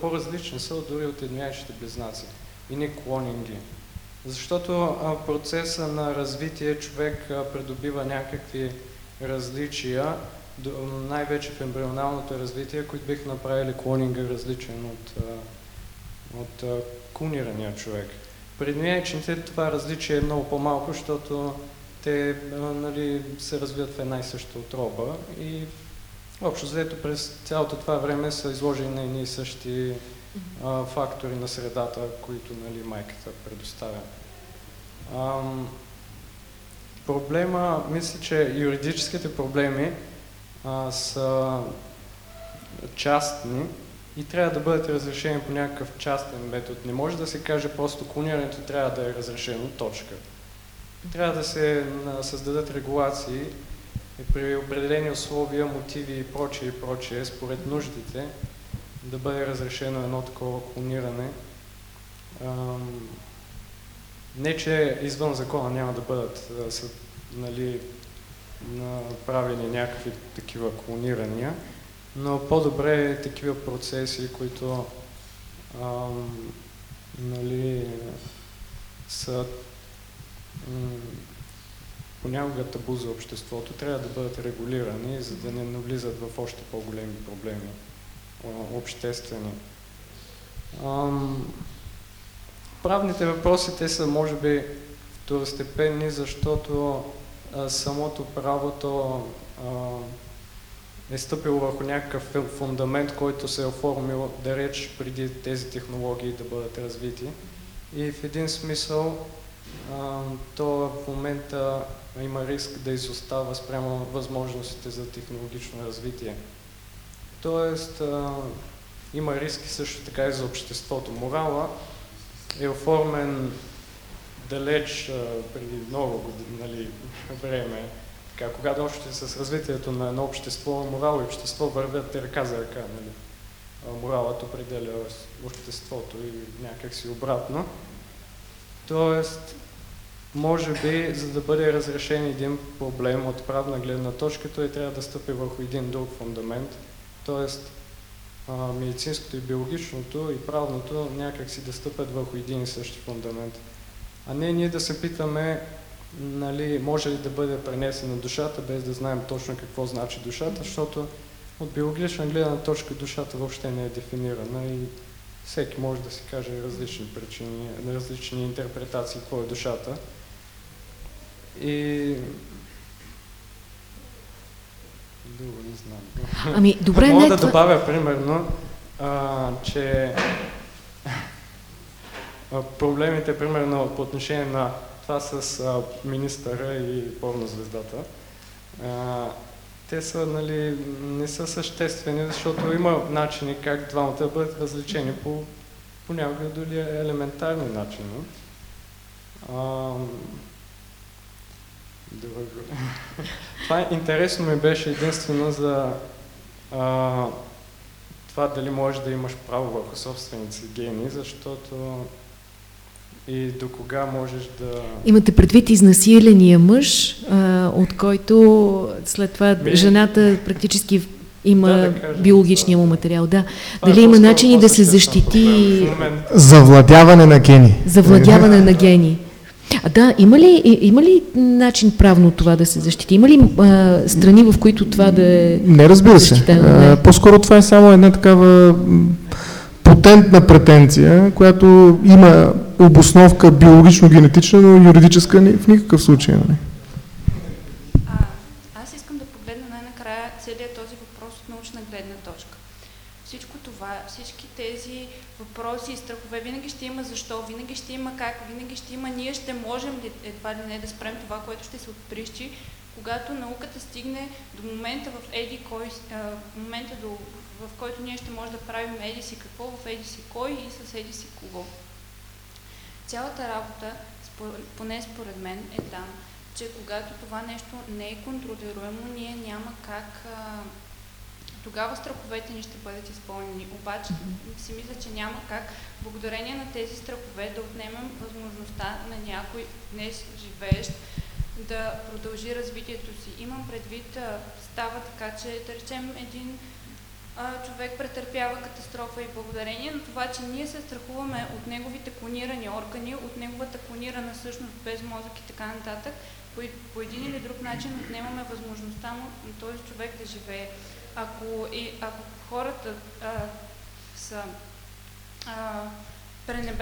[SPEAKER 10] по-различни са дори от едноящите близнаци и не клонинги. Защото процеса на развитие човек придобива някакви различия, най-вече в ембрионалното развитие, които бих направили клонинга различен от, от клонирания човек. При неечните това различие е много по-малко, защото те нали, се развиват в една и съща отроба и общо взето през цялото това време са изложени на едни и същи а, фактори на средата, които нали, майката предоставя. Ам, проблема, мисля, че юридическите проблеми а, са частни и трябва да бъдат разрешени по някакъв частен метод. Не може да се каже просто клонирането трябва да е разрешено, точка. Трябва да се създадат регулации при определени условия, мотиви и прочее и прочее, според нуждите, да бъде разрешено едно такова клониране. Не, че извън закона няма да бъдат нали, направени някакви такива клонирания, но по-добре е такива процеси, които нали, са понякога табу за обществото, трябва да бъдат регулирани, за да не навлизат в още по-големи проблеми обществени. Правните въпроси те са може би второстепенни, защото самото правото е стъпило върху някакъв фундамент, който се е оформил да реч преди тези технологии да бъдат развити. И в един смисъл то в момента има риск да изостава спрямо възможностите за технологично развитие. Тоест, а, има риски също така и за обществото. Морала е оформен далеч а, преди много години, нали, време. Така, когато още с развитието на едно общество, морал и общество вървят ръка за ръка. Нали. Моралът определя обществото и някак си обратно. Тоест, може би, за да бъде разрешен един проблем от правна гледна точка, той трябва да стъпи върху един друг фундамент, т.е. медицинското и биологичното и правното някак си да стъпят върху един и същи фундамент. А не ние да се питаме, нали, може ли да бъде пренесена душата, без да знаем точно какво значи душата, защото от биологична гледна точка душата въобще не е дефинирана и всеки може да си каже различни причини, различни интерпретации какво е душата. И... Друго не знам.
[SPEAKER 1] Ами, добре,
[SPEAKER 10] Мога
[SPEAKER 1] не,
[SPEAKER 10] да
[SPEAKER 1] това...
[SPEAKER 10] добавя примерно, а, че проблемите, примерно, по отношение на това с а, министъра и порнозвездата, а, те са, нали, не са съществени, защото има начини как двамата да бъдат различени по понякога дори елементарни начини. А, Добре. Това интересно ми беше единствено за а, това дали можеш да имаш право върху собственици гени, защото и до кога можеш да...
[SPEAKER 1] Имате предвид изнасиления мъж, а, от който след това Ми... жената практически има да, да кажем, биологичния му материал. Да.
[SPEAKER 10] Това
[SPEAKER 1] Дали е има начини да се защити...
[SPEAKER 2] Завладяване на гени.
[SPEAKER 1] Завладяване на гени. А да, има ли, има ли начин правно това да се защити? Има ли а, страни, в които това да е
[SPEAKER 2] Не, разбира се. По-скоро това е само една такава потентна претенция, която има обосновка биологично-генетична, но юридическа в никакъв случай. Нали?
[SPEAKER 11] аз искам да погледна най-накрая целият този въпрос от научна гледна точка. Всичко това, всички тези въпроси страхове. Винаги ще има защо, винаги ще има как, винаги ще има ние ще можем едва ли не да спрем това, което ще се отприщи, когато науката стигне до момента в еди кой, в момента до, в който ние ще може да правим еди си какво, в еди си кой и с еди си кого. Цялата работа, поне според мен, е там, че когато това нещо не е контролируемо, ние няма как а, тогава страховете ни ще бъдат изпълнени. Обаче си мисля, че няма как благодарение на тези страхове да отнемем възможността на някой днес живеещ да продължи развитието си. Имам предвид, става така, че да речем един човек претърпява катастрофа и благодарение на това, че ние се страхуваме от неговите клонирани органи, от неговата клонирана същност без мозък и така нататък, по, един или друг начин отнемаме възможността му на този човек да живее. Ако, и, ако хората а, са а,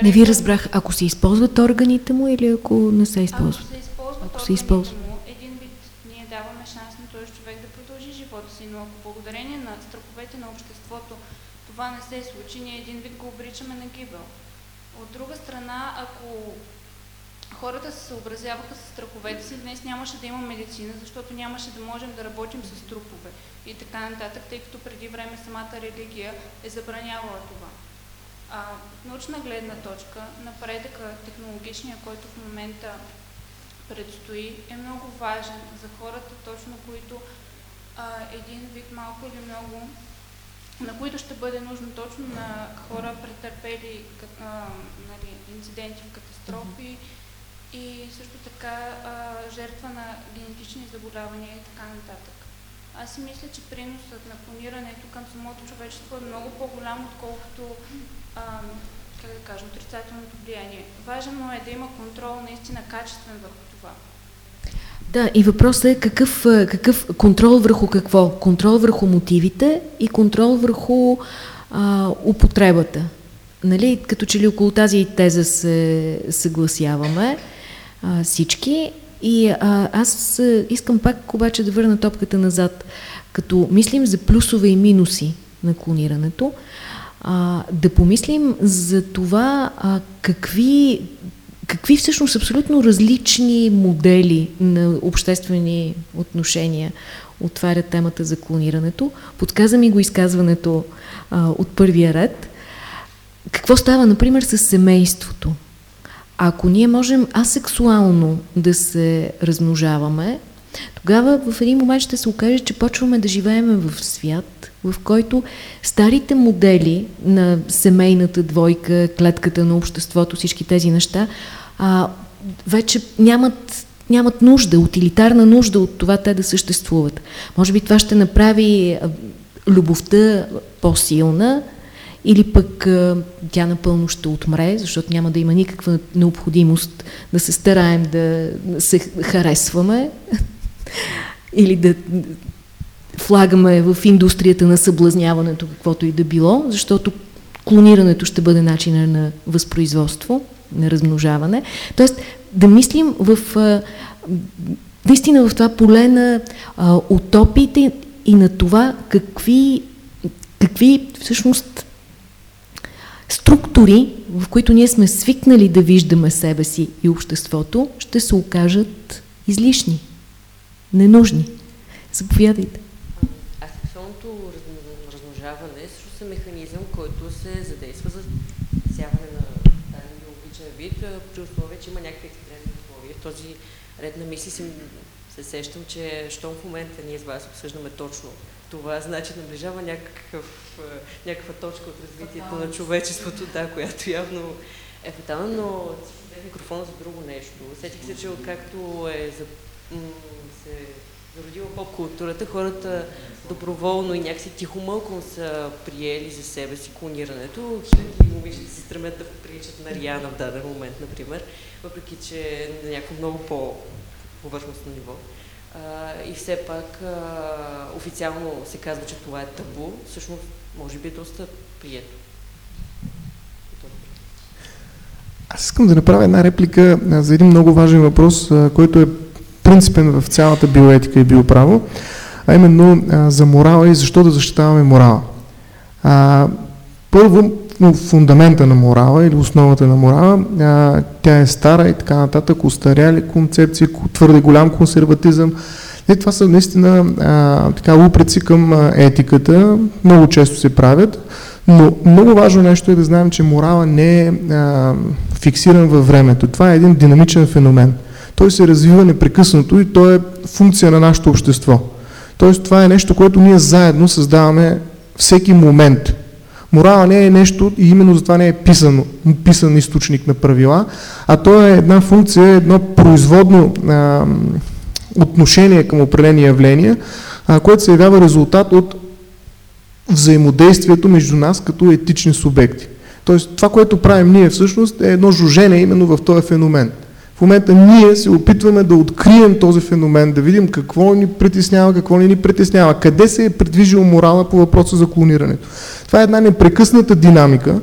[SPEAKER 1] не ви разбрах, ако се използват органите му или ако не се използват?
[SPEAKER 11] Ако се използват ако се използват. му, един вид ние даваме шанс на този човек да продължи живота си, но ако благодарение на страховете на обществото това не се случи, ние един вид го обричаме на гибел. От друга страна, ако хората се съобразяваха с страховете си, днес нямаше да има медицина, защото нямаше да можем да работим с трупове и така нататък, тъй като преди време самата религия е забранявала това. А, научна гледна точка, напредъка технологичния, който в момента предстои, е много важен за хората, точно които а, един вид малко или много, на които ще бъде нужно точно на хора претърпели а, нали, инциденти в катастрофи и също така а, жертва на генетични заболявания и така нататък. Аз си мисля, че приносът на планирането към самото човечество е много по-голям, отколкото а, как да кажа, отрицателното влияние. Важно е да има контрол наистина качествен върху това.
[SPEAKER 1] Да, и въпросът е какъв, какъв контрол върху какво? Контрол върху мотивите и контрол върху а, употребата. Нали? Като че ли около тази теза се съгласяваме а, всички. И а, аз искам пак обаче да върна топката назад. Като мислим за плюсове и минуси на клонирането, а, да помислим за това а, какви, какви всъщност абсолютно различни модели на обществени отношения отварят темата за клонирането. Подказа ми го изказването а, от първия ред. Какво става, например, с семейството? Ако ние можем асексуално да се размножаваме, тогава в един момент ще се окаже, че почваме да живеем в свят, в който старите модели на семейната двойка, клетката на обществото, всички тези неща, а, вече нямат, нямат нужда, утилитарна нужда от това те да съществуват. Може би това ще направи любовта по-силна, или пък тя напълно ще отмре, защото няма да има никаква необходимост да се стараем да се харесваме или да влагаме в индустрията на съблазняването каквото и да било, защото клонирането ще бъде начина на възпроизводство, на размножаване. Тоест да мислим в наистина в това поле на утопиите и на това какви, какви всъщност структури, в които ние сме свикнали да виждаме себе си и обществото, ще се окажат излишни, ненужни. Заповядайте.
[SPEAKER 7] Асексуалното размножаване също е механизъм, който се задейства за сяване на даден биологичен вид, при условие, че има някакви екстремни условия. Този ред на мисли се, се сещам, че щом в момента ние с вас обсъждаме точно това значи наближава някакъв, е, някаква точка от развитието на човечеството, да, която явно е фатална, но микрофона за друго нещо. Сетих се, че откакто е за, се зародила поп-културата, хората доброволно и някакси тихомълком са приели за себе си клонирането. Хиляди момичета се стремят да приличат на Риана в даден момент, например, въпреки че е на някакво много по-повърхностно ниво. И все пак официално се казва, че това е табу. Всъщност, може би е доста прието.
[SPEAKER 2] Аз искам да направя една реплика за един много важен въпрос, който е принципен в цялата биоетика и биоправо, а именно за морала и защо да защитаваме морала. А, първо, фундамента на морала или основата на морала, а, тя е стара и така нататък, устаряли концепции, твърде голям консерватизъм. И това са наистина а, така упреци към етиката, много често се правят, но много важно нещо е да знаем, че морала не е а, фиксиран във времето. Това е един динамичен феномен. Той се развива непрекъснато и той е функция на нашето общество. Тоест това е нещо, което ние заедно създаваме всеки момент. Морала не е нещо и именно затова не е писан, писан източник на правила, а то е една функция, едно производно а, отношение към определени явления, а, което се явява резултат от взаимодействието между нас като етични субекти. Тоест, това, което правим ние всъщност е едно жужене именно в този феномен. Момента ние се опитваме да открием този феномен, да видим какво ни притеснява, какво ни ни притеснява, къде се е предвижил морала по въпроса за клонирането. Това е една непрекъсната динамика,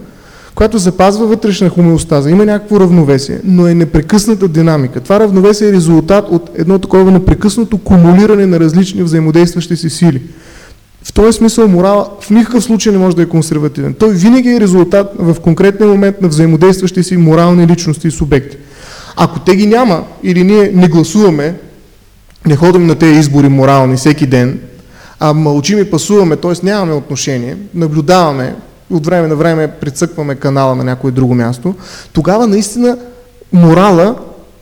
[SPEAKER 2] която запазва вътрешна хомеостаза, има някакво равновесие, но е непрекъсната динамика. Това равновесие е резултат от едно такова непрекъснато кумулиране на различни взаимодействащи си сили. В този смисъл морала в никакъв случай не може да е консервативен. Той винаги е резултат в конкретния момент на взаимодействащи си морални личности и субекти. Ако те ги няма или ние не гласуваме, не ходим на тези избори морални всеки ден, а мълчим и пасуваме, т.е. нямаме отношение, наблюдаваме, от време на време прицъкваме канала на някое друго място, тогава наистина морала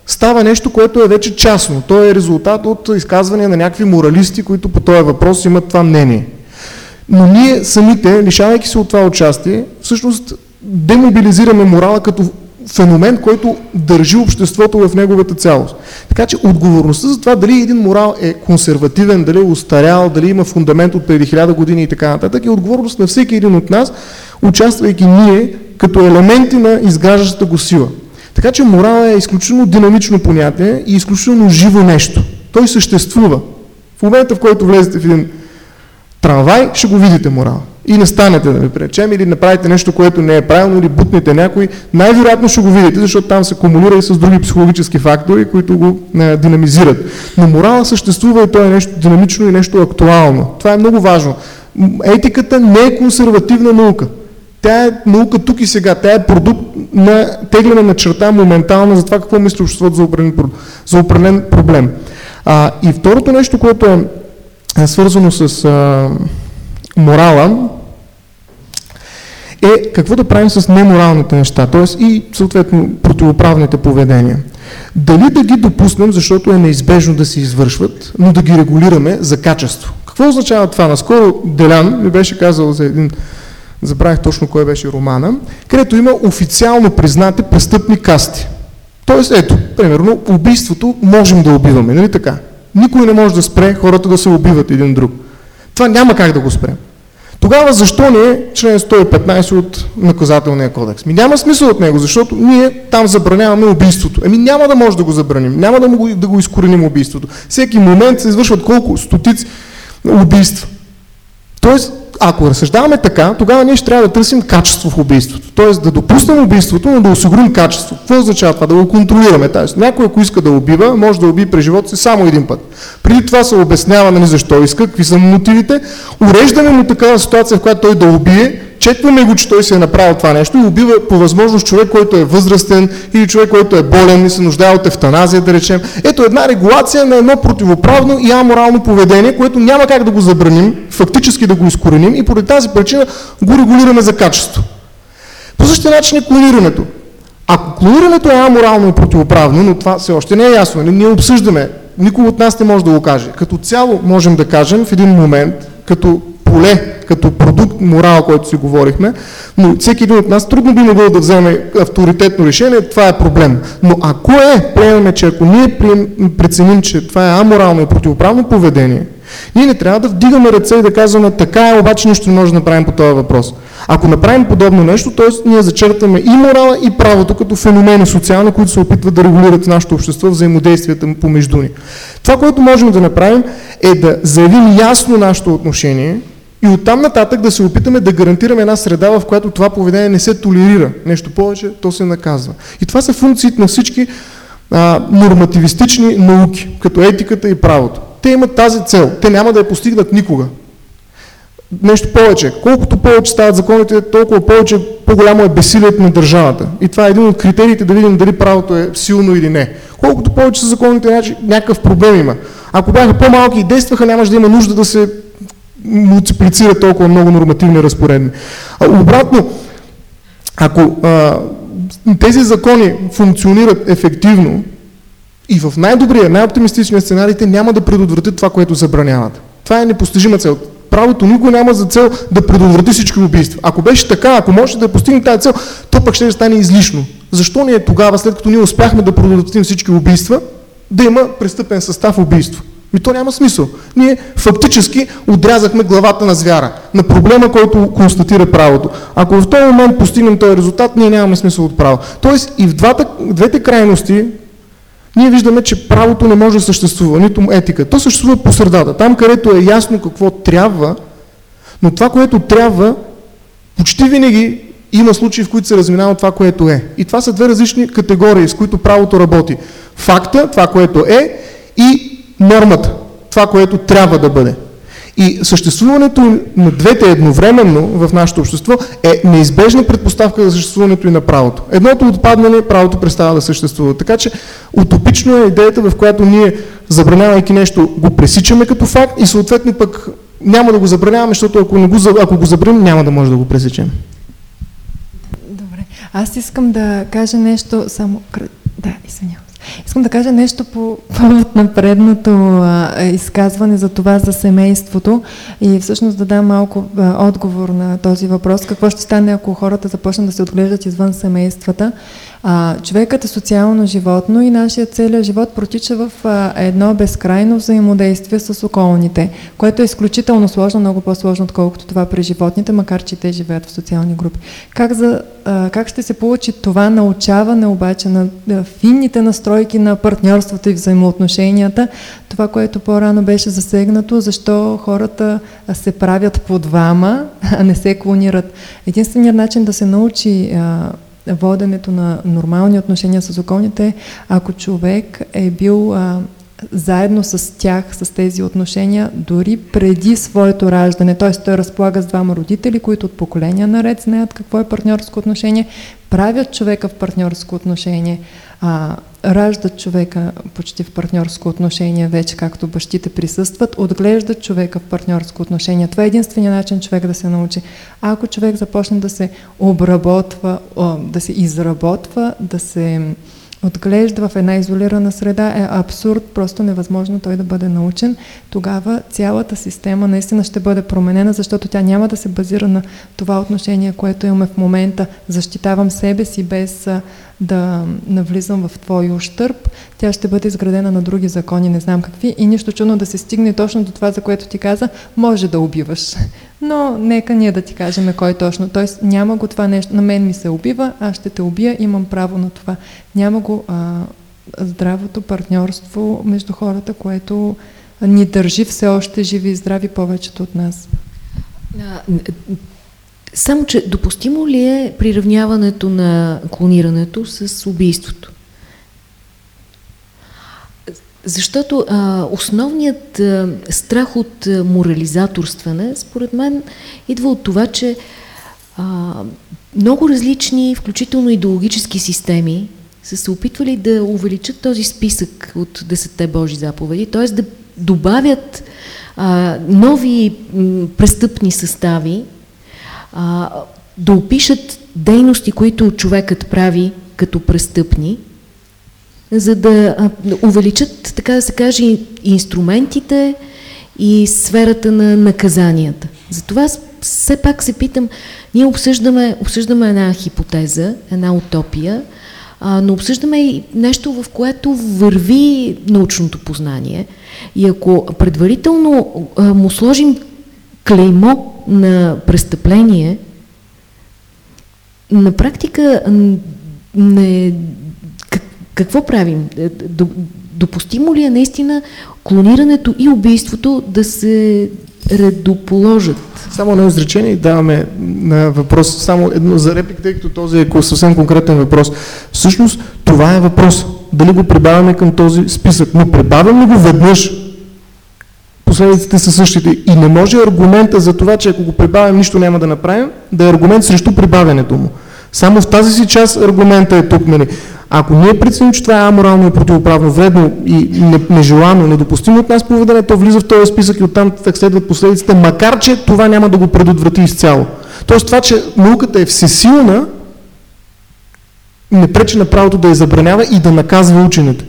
[SPEAKER 2] става нещо, което е вече частно. То е резултат от изказвания на някакви моралисти, които по този въпрос имат това мнение. Но ние самите, лишавайки се от това участие, всъщност демобилизираме морала като феномен, който държи обществото в неговата цялост. Така че отговорността за това дали един морал е консервативен, дали е устарял, дали има фундамент от преди хиляда години и така нататък, е отговорност на всеки един от нас, участвайки ние като елементи на изграждащата го сила. Така че морал е изключително динамично понятие и изключително живо нещо. Той съществува. В момента, в който влезете в един трамвай, ще го видите морал. Не станете да ви пречем, или направите нещо, което не е правилно, или бутнете някой, най-вероятно ще го видите, защото там се кумулира и с други психологически фактори, които го е, динамизират. Но морала съществува и то е нещо динамично и нещо актуално. Това е много важно. Етиката не е консервативна наука. Тя е наука тук и сега. Тя е продукт на тегляне на черта моментална за това какво мисли обществото за определен, за определен проблем. А, и второто нещо, което е, е свързано с а, морала, е какво да правим с неморалните неща, т.е. и съответно противоправните поведения. Дали да ги допуснем, защото е неизбежно да се извършват, но да ги регулираме за качество. Какво означава това? Наскоро Делян ми беше казал за един забравих точно кой беше романа, където има официално признати престъпни касти. Тоест, ето, примерно, убийството можем да убиваме, нали така? Никой не може да спре хората да се убиват един друг. Това няма как да го спрем. Тогава защо не е член 115 от наказателния кодекс? Ми няма смисъл от него, защото ние там забраняваме убийството. Еми няма да може да го забраним, няма да, го, да го изкореним убийството. Всеки момент се извършват колко стотици убийства. Тоест, ако разсъждаваме така, тогава ние ще трябва да търсим качество в убийството. Тоест да допуснем убийството, но да осигурим качество. Какво означава това? Да го контролираме. Тоест, някой, ако иска да убива, може да убие през живота си само един път. Преди това се обяснява нали, защо иска, какви са мотивите. Уреждаме му такава ситуация, в която той да убие, четваме го, че той се е направил това нещо и убива по възможност човек, който е възрастен или човек, който е болен и се нуждае от ефтаназия, да речем. Ето една регулация на едно противоправно и аморално поведение, което няма как да го забраним, фактически да го изкореним и поради тази причина го регулираме за качество. По същия начин е клонирането. Ако клонирането е аморално и противоправно, но това все още не е ясно, ние обсъждаме, никой от нас не може да го каже. Като цяло можем да кажем в един момент, като поле, като продукт морал, който си говорихме, но всеки един от нас трудно би могъл да вземе авторитетно решение, това е проблем. Но ако е, приемаме, че ако ние преценим, че това е аморално и противоправно поведение, ние не трябва да вдигаме ръце и да казваме така е, обаче нищо не може да направим по този въпрос. Ако направим подобно нещо, т.е. ние зачертаме и морала, и правото като феномени социални, които се опитват да регулират нашето общество, взаимодействията помежду ни. Това, което можем да направим е да заявим ясно нашето отношение и оттам нататък да се опитаме да гарантираме една среда, в която това поведение не се толерира. Нещо повече, то се наказва. И това са функциите на всички а, нормативистични науки, като етиката и правото. Те имат тази цел. Те няма да я постигнат никога. Нещо повече. Колкото повече стават законите, толкова повече по-голямо е бесилието на държавата. И това е един от критериите да видим дали правото е силно или не. Колкото повече са законите, някакъв проблем има. Ако бяха по-малки и действаха, нямаше да има нужда да се мултиплицира толкова много нормативни разпоредни. А, обратно, ако а, тези закони функционират ефективно и в най-добрия, най-оптимистичния сценарий, те няма да предотвратят това, което забраняват. Това е непостижима цел. Правото никой няма за цел да предотврати всички убийства. Ако беше така, ако може да постигне тази цел, то пък ще стане излишно. Защо не е тогава, след като ние успяхме да предотвратим всички убийства, да има престъпен състав убийство? Ми то няма смисъл. Ние фактически отрязахме главата на звяра, на проблема, който констатира правото. Ако в този момент постигнем този резултат, ние нямаме смисъл от право. Тоест и в двата, двете крайности ние виждаме, че правото не може да съществува, нито етика. То съществува по средата, там където е ясно какво трябва, но това, което трябва, почти винаги има случаи, в които се разминава това, което е. И това са две различни категории, с които правото работи. Факта, това, което е, и нормата, това, което трябва да бъде. И съществуването на двете едновременно в нашето общество е неизбежна предпоставка за съществуването и на правото. Едното отпаднане, правото престава да съществува. Така че утопично е идеята, в която ние, забранявайки нещо, го пресичаме като факт и съответно пък няма да го забраняваме, защото ако, не го, ако го забраним, няма да може да го пресечем.
[SPEAKER 3] Добре. Аз искам да кажа нещо само... Да, извинявам. Искам да кажа нещо по повод на предното а, изказване за това за семейството и всъщност да дам малко а, отговор на този въпрос. Какво ще стане, ако хората започнат да се отглеждат извън семействата? А, човекът е социално животно и нашия целият живот протича в а, едно безкрайно взаимодействие с околните, което е изключително сложно, много по-сложно, отколкото това при животните, макар че те живеят в социални групи. Как, за, а, как ще се получи това научаване обаче на а, финните настройки на партньорството и взаимоотношенията, това, което по-рано беше засегнато, защо хората се правят по двама, а не се клонират. Единственият начин да се научи а, воденето на нормални отношения с околните, ако човек е бил а, заедно с тях, с тези отношения, дори преди своето раждане. Т.е. той разполага с двама родители, които от поколения наред знаят какво е партньорско отношение, правят човека в партньорско отношение, а, раждат човека почти в партньорско отношение, вече както бащите присъстват, отглеждат човека в партньорско отношение. Това е единствения начин човек да се научи. Ако човек започне да се обработва, да се изработва, да се отглежда в една изолирана среда е абсурд, просто невъзможно той да бъде научен, тогава цялата система наистина ще бъде променена, защото тя няма да се базира на това отношение, което имаме в момента. Защитавам себе си без да навлизам в твой ущърп, тя ще бъде изградена на други закони, не знам какви и нищо чудно да се стигне точно до това, за което ти каза, може да убиваш. Но нека ние да ти кажем кой точно. Тоест няма го това нещо, на мен ми се убива, аз ще те убия, имам право на това. Няма го а, здравото партньорство между хората, което ни държи все още живи и здрави повечето от нас.
[SPEAKER 1] Само, че допустимо ли е приравняването на клонирането с убийството? Защото а, основният а, страх от а, морализаторстване, според мен, идва от това, че а, много различни, включително идеологически системи, са се опитвали да увеличат този списък от десетте Божи заповеди, т.е. да добавят а, нови м, престъпни състави, а, да опишат дейности, които човекът прави като престъпни, за да увеличат, така да се каже, инструментите и сферата на наказанията. Затова все пак се питам, ние обсъждаме, обсъждаме една хипотеза, една утопия, а, но обсъждаме и нещо, в което върви научното познание. И ако предварително а, му сложим клеймо на престъпление, на практика не, как, какво правим? Е, допустимо ли е наистина клонирането и убийството да се редоположат?
[SPEAKER 2] Само едно изречение даваме на въпрос, само едно за реплик, тъй като този е съвсем конкретен въпрос. Всъщност това е въпрос. Дали го прибавяме към този списък. Но прибавяме го веднъж, последиците са същите. И не може аргумента за това, че ако го прибавим, нищо няма да направим, да е аргумент срещу прибавянето му. Само в тази си част аргумента е тук. Нали. Ако ние преценим, че това е аморално и противоправно, вредно и нежелано, недопустимо от нас поведение, то влиза в този списък и оттам так следват последиците, макар че това няма да го предотврати изцяло. Тоест това, че науката е всесилна, не пречи на правото да я забранява и да наказва учените.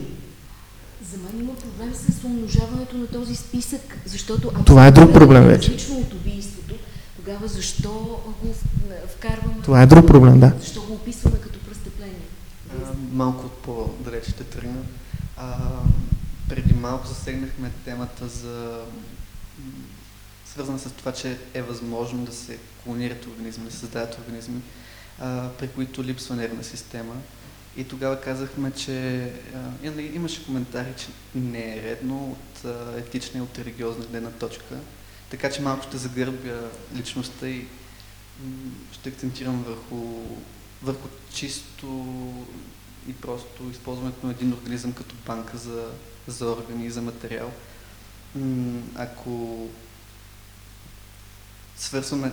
[SPEAKER 1] Защото ако
[SPEAKER 2] това е друг проблем вече.
[SPEAKER 1] Различно от убийството, тогава защо го вкарваме?
[SPEAKER 2] Това е друг проблем, да.
[SPEAKER 1] Защо го описваме като престъпление?
[SPEAKER 6] А, малко по-далеч ще тръгна. преди
[SPEAKER 12] малко засегнахме темата за свързана с това, че е възможно да се клонират организми, да се създадат организми, а, при които липсва нервна система. И тогава казахме, че а, нали, имаше коментари, че не е редно от а, етична и от религиозна гледна точка. Така че малко ще загърбя личността и ще акцентирам върху, върху чисто и просто използването на един организъм като банка за, за органи и за материал. Ако свързваме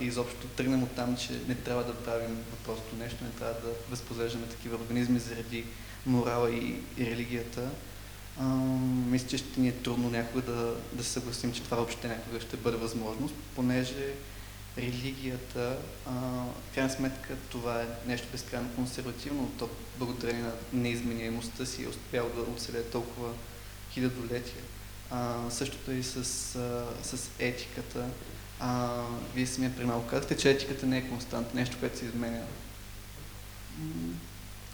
[SPEAKER 12] и изобщо тръгнем от там, че не трябва да правим просто нещо, не трябва да възпозвеждаме такива организми заради морала и, и религията, а, мисля, че ще ни е трудно някога да, да се съгласим, че това въобще някога ще бъде възможност, понеже религията, в крайна сметка това е нещо безкрайно консервативно, то благодарение на неизменяемостта си е успял да оцелее толкова хилядолетия. А, същото е и с, а, с етиката. А, вие самия при малко казахте, че етиката не е констант, нещо, което се изменя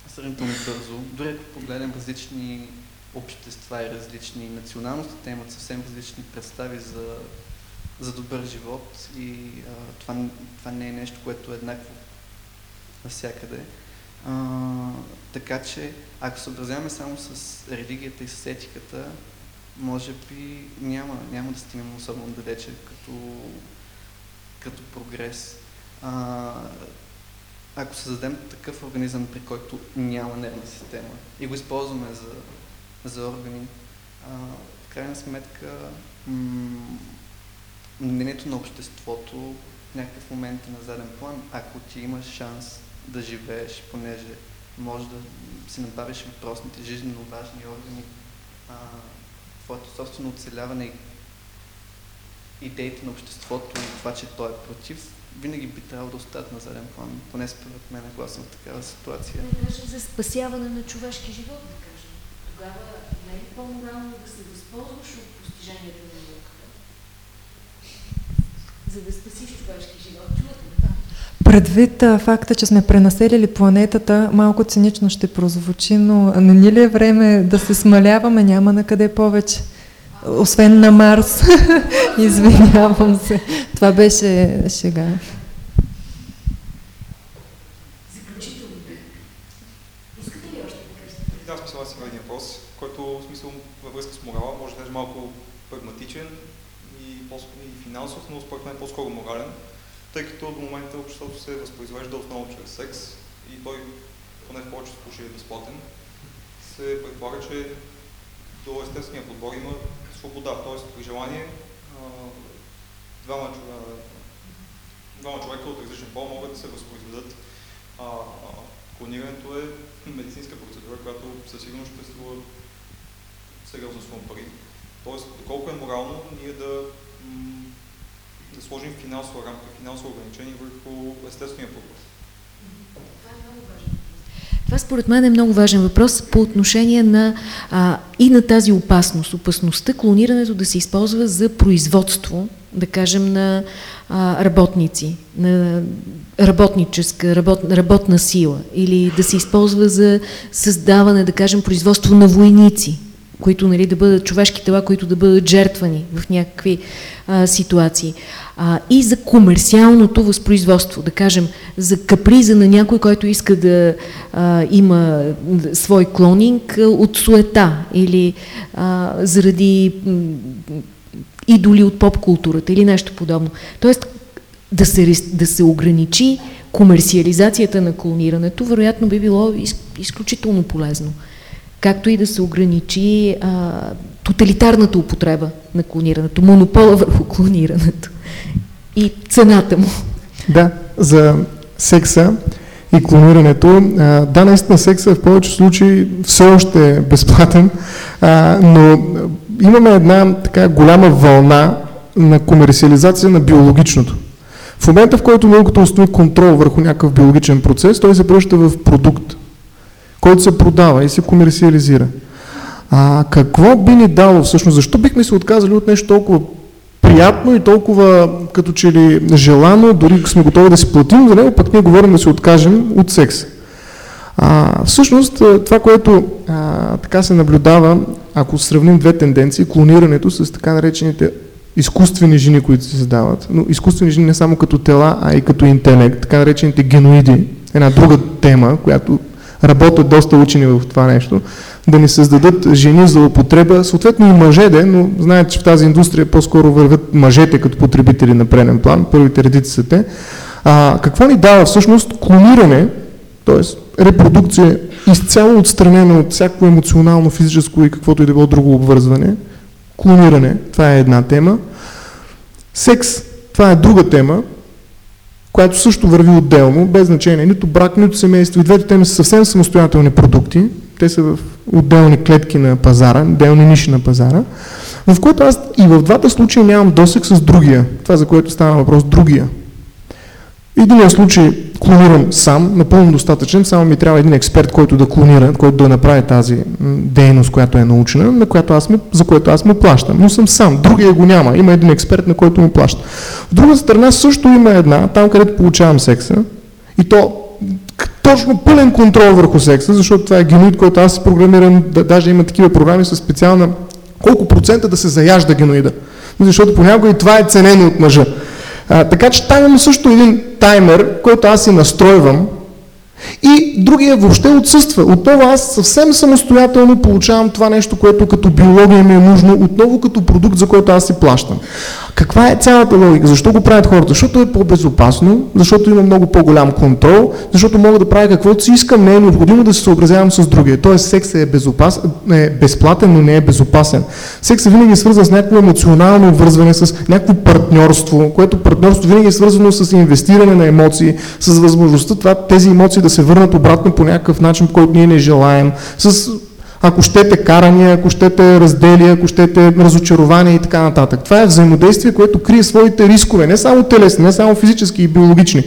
[SPEAKER 12] сравнително бързо. Дори ако погледнем различни общества и различни националности, те имат съвсем различни представи за, за добър живот и а, това, това не е нещо, което е еднакво навсякъде. А, така че, ако съобразяваме само с религията и с етиката, може би няма, няма да стигнем особено далече като, като прогрес. А, ако създадем такъв организъм, при който няма нервна система и го използваме за, за органи, а, в крайна сметка мнението на обществото в някакъв момент е на заден план, ако ти имаш шанс да живееш, понеже може да си набавиш въпросните жизненно важни органи, а, твоето собствено оцеляване и идеите на обществото и това, че той е против, винаги би трябвало да остават на заден план. Поне според мен, ако аз съм в такава ситуация.
[SPEAKER 1] Даже за спасяване на човешки живот, да кажем. Тогава не е по-морално да се възползваш от постиженията на науката, за да спасиш човешки живот. Чувате ли?
[SPEAKER 3] Предвид а, факта, че сме пренаселили планетата, малко цинично ще прозвучи, но не ни ли е време да се смаляваме? Няма на къде повече. Освен на Марс. Извинявам се. Това беше шега.
[SPEAKER 13] Който смисъл във с морала може да е малко прагматичен и, и финансов, но според мен по-скоро морален тъй като до момента обществото се възпроизвежда основно чрез секс и той, поне в повечето случаи е безплатен, се предполага, че до естествения подбор има свобода, т.е. при желание двама, двама човека от различен пол могат да се възпроизведат. Клонирането е медицинска процедура, която със сигурност ще струва сериозна сума пари. Тоест, доколко е морално ние да да сложим финансова рамка, финансово ограничение върху естествения подбор.
[SPEAKER 1] Това според мен е много важен въпрос по отношение на а, и на тази опасност. Опасността клонирането да се използва за производство, да кажем, на а, работници, на работническа, работ, работна сила или да се използва за създаване, да кажем, производство на войници, които нали, да бъдат човешки тела, които да бъдат жертвани в някакви а, ситуации. А, и за комерциалното възпроизводство, да кажем, за каприза на някой, който иска да а, има свой клонинг от суета или а, заради идоли от поп-културата или нещо подобно. Тоест, да се, да се ограничи комерциализацията на клонирането, вероятно би било из, изключително полезно както и да се ограничи а, тоталитарната употреба на клонирането, монопола върху клонирането и цената му.
[SPEAKER 2] Да, за секса и клонирането. Да, наистина секса в повечето случаи все още е безплатен, но имаме една така голяма вълна на комерциализация на биологичното. В момента, в който науката установи контрол върху някакъв биологичен процес, той се превръща в продукт който се продава и се комерциализира. А какво би ни дало всъщност? Защо бихме се отказали от нещо толкова приятно и толкова като че ли желано, дори сме готови да си платим за него, пък ние говорим да се откажем от секс. А, всъщност това, което а, така се наблюдава ако сравним две тенденции, клонирането с така наречените изкуствени жени, които се създават, но изкуствени жени не само като тела, а и като интелект, така наречените геноиди, една друга тема, която работят доста учени в това нещо, да ни създадат жени за употреба, съответно и мъжете, но знаете, че в тази индустрия по-скоро вървят мъжете като потребители на преден план, първите редици са те. А, какво ни дава всъщност клониране, т.е. репродукция изцяло отстранена от всяко емоционално, физическо и каквото и да било друго обвързване, клониране, това е една тема. Секс, това е друга тема, която също върви отделно, без значение, нито брак, нито семейство. И двете теми са съвсем самостоятелни продукти. Те са в отделни клетки на пазара, отделни ниши на пазара, в което аз и в двата случая нямам досек с другия. Това, за което става въпрос, другия. Единия случай клонирам сам, напълно достатъчен, само ми трябва един експерт, който да клонира, който да направи тази дейност, която е научена, на която аз му, за което аз му плащам. Но съм сам, другия го няма, има един експерт, на който му плаща. В друга страна също има една, там където получавам секса, и то точно пълен контрол върху секса, защото това е геноид, който аз програмирам, да, даже има такива програми с специална колко процента да се заяжда геноида. Защото понякога и това е ценено от мъжа. А, така че там имаме също един таймер, който аз си настройвам и другия въобще отсъства. Отново аз съвсем самостоятелно получавам това нещо, което като биология ми е нужно, отново като продукт, за който аз си плащам. Каква е цялата логика? Защо го правят хората? Защото е по-безопасно, защото има много по-голям контрол, защото мога да правя каквото си искам, не е необходимо да се съобразявам с другия. Тоест секс е, безопас, е безплатен, но не е безопасен. Секс е винаги свързан с някакво емоционално обвързване, с някакво партньорство, което партньорство винаги е свързано с инвестиране на емоции, с възможността това, тези емоции да се върнат обратно по някакъв начин, който ние не желаем, с ако щете карания, ако щете раздели, ако щете разочарование и така нататък. Това е взаимодействие, което крие своите рискове, не само телесни, не само физически и биологични,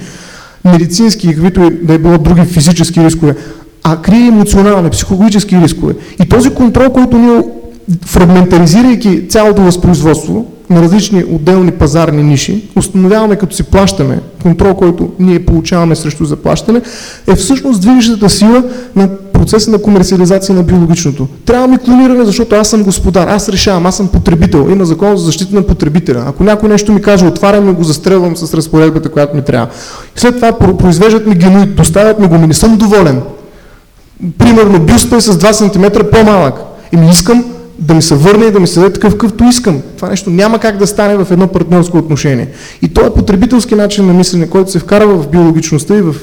[SPEAKER 2] медицински и каквито да е било други физически рискове, а крие емоционални, психологически рискове. И този контрол, който ние фрагментаризирайки цялото възпроизводство на различни отделни пазарни ниши, установяваме като си плащаме, контрол, който ние получаваме срещу заплащане, е всъщност движещата сила на процеса на комерциализация на биологичното. Трябва ми клониране, защото аз съм господар, аз решавам, аз съм потребител. Има закон за защита на потребителя. Ако някой нещо ми каже, отварям го, застрелвам с разпоредбата, която ми трябва. След това произвеждат ми геноид, доставят ми го, ми не съм доволен. Примерно бюстът е с 2 см по-малък. И ми искам да ми се върне и да ми се даде такъв, какъвто искам. Това нещо няма как да стане в едно партньорско отношение. И то е потребителски начин на мислене, който се вкарва в биологичността и в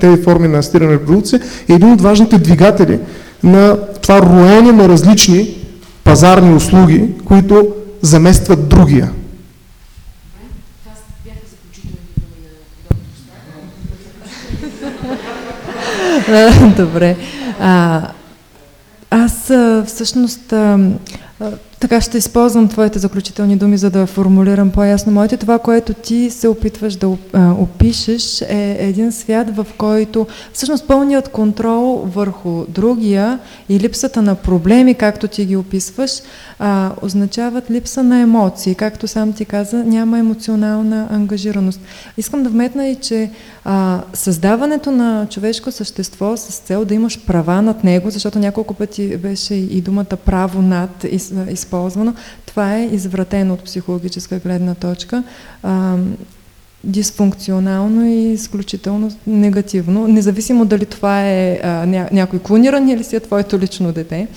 [SPEAKER 2] тези форми на асистирана репродукция, е един от важните двигатели на това роение на различни пазарни услуги, които заместват другия.
[SPEAKER 3] Добре. А, аз всъщност така ще използвам твоите заключителни думи, за да формулирам по-ясно моите. Това, което ти се опитваш да опишеш е един свят, в който всъщност пълният контрол върху другия и липсата на проблеми, както ти ги описваш, означават липса на емоции. Както сам ти каза, няма емоционална ангажираност. Искам да вметна и, че създаването на човешко същество с цел да имаш права над него, защото няколко пъти беше и думата право над из, използвано, това е извратено от психологическа гледна точка. А, дисфункционално и изключително негативно, независимо дали това е а, ня, някой клониран или си е твоето лично дете.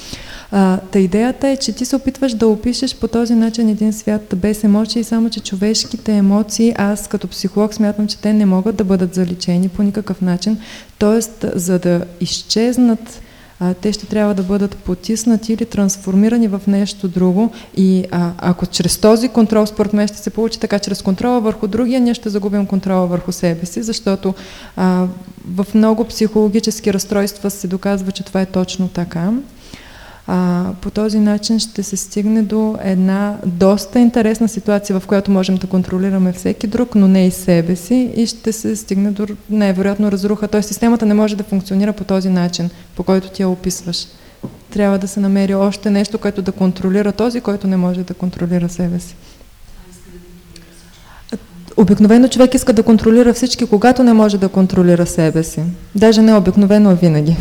[SPEAKER 3] А, та идеята е, че ти се опитваш да опишеш по този начин един свят без емоции, само че човешките емоции, аз като психолог смятам, че те не могат да бъдат заличени по никакъв начин. Тоест, за да изчезнат а, те ще трябва да бъдат потиснати или трансформирани в нещо друго и а, ако чрез този контрол, според мен ще се получи така, чрез контрола върху другия, ние ще загубим контрола върху себе си, защото а, в много психологически разстройства се доказва, че това е точно така. А, по този начин ще се стигне до една доста интересна ситуация, в която можем да контролираме всеки друг, но не и себе си и ще се стигне до невероятно разруха. Тоест системата не може да функционира по този начин, по който ти я описваш. Трябва да се намери още нещо, което да контролира този, който не може да контролира себе си. Обикновено човек иска да контролира всички, когато не може да контролира себе си. Даже не обикновено, а винаги.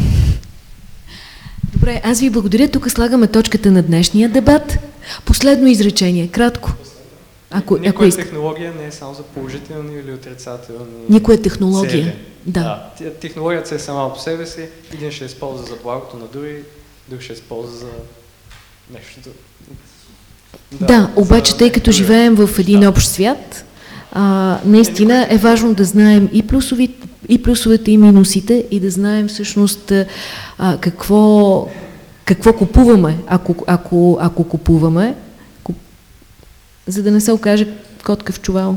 [SPEAKER 1] Добре, аз ви благодаря. Тук слагаме точката на днешния дебат. Последно изречение, кратко.
[SPEAKER 10] Ако, Никоя ако иска. технология не е само за положителни или отрицателни
[SPEAKER 1] Никоя технология. Цели.
[SPEAKER 10] Да. да. Технологията е сама по себе си. Един ще използва за благото на други, друг ще използва за нещо.
[SPEAKER 1] Да, да обаче тъй като живеем в един да. общ свят, а, наистина е важно да знаем и, плюсови, и плюсовете и минусите и да знаем всъщност а, какво, какво купуваме, ако, ако, ако купуваме, куп... за да не се окаже котка в чувал.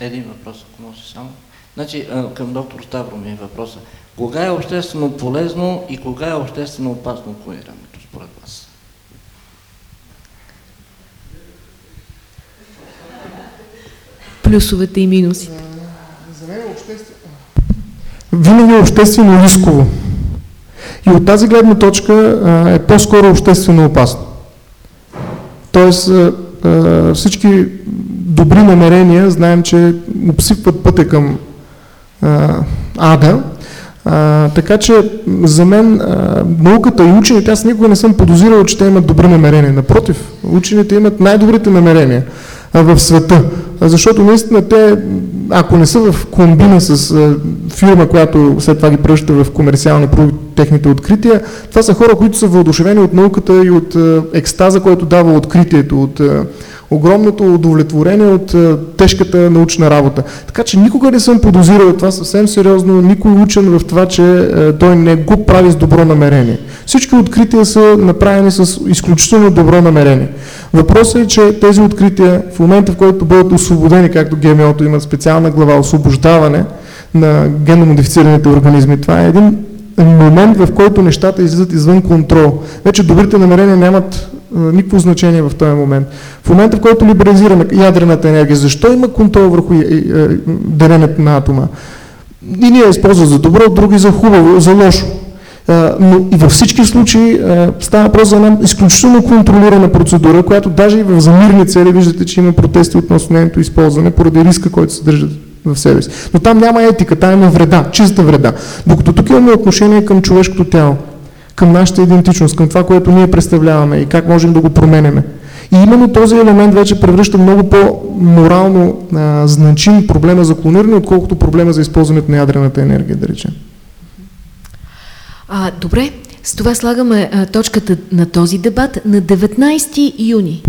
[SPEAKER 14] Един въпрос, ако може само. Значи, към доктор Ставро ми е въпроса. Кога е обществено полезно и кога е обществено опасно клонирането, според вас?
[SPEAKER 1] Плюсовете и минусите.
[SPEAKER 2] За мен е обществено. Винаги е обществено рисково. И от тази гледна точка е по-скоро обществено опасно. Тоест, всички добри намерения знаем, че обсипват пътя към ада. Така че за мен науката и учените, аз никога не съм подозирал, че те имат добри намерения. Напротив, учените имат най-добрите намерения в света. Защото наистина те, ако не са в комбина с фирма, която след това ги пръща в комерциални техните открития, това са хора, които са въодушевени от науката и от екстаза, който дава откритието, от огромното удовлетворение от тежката научна работа. Така че никога не съм подозирал това съвсем сериозно, никой учен в това, че той не го прави с добро намерение. Всички открития са направени с изключително добро намерение. Въпросът е, че тези открития в момента, в който бъдат освободени, както ГМО-то имат специална глава, освобождаване на геномодифицираните организми, това е един момент, в който нещата излизат извън контрол. Вече добрите намерения нямат никакво значение в този момент. В момента, в който либерализираме ядрената енергия, защо има контрол върху деленето на атома? И ние използваме за добро, други за хубаво, за лошо. Но и във всички случаи става въпрос за една изключително контролирана процедура, която даже и в замирни цели виждате, че има протести относно нейното използване поради риска, който се държат в себе си. Но там няма етика, там има вреда, чиста вреда. Докато тук имаме отношение към човешкото тяло към нашата идентичност, към това, което ние представляваме и как можем да го променяме. И именно този елемент вече превръща много по-морално значим проблема за клониране, отколкото проблема за използването на ядрената енергия, да речем.
[SPEAKER 1] А, добре, с това слагаме а, точката на този дебат на 19 юни.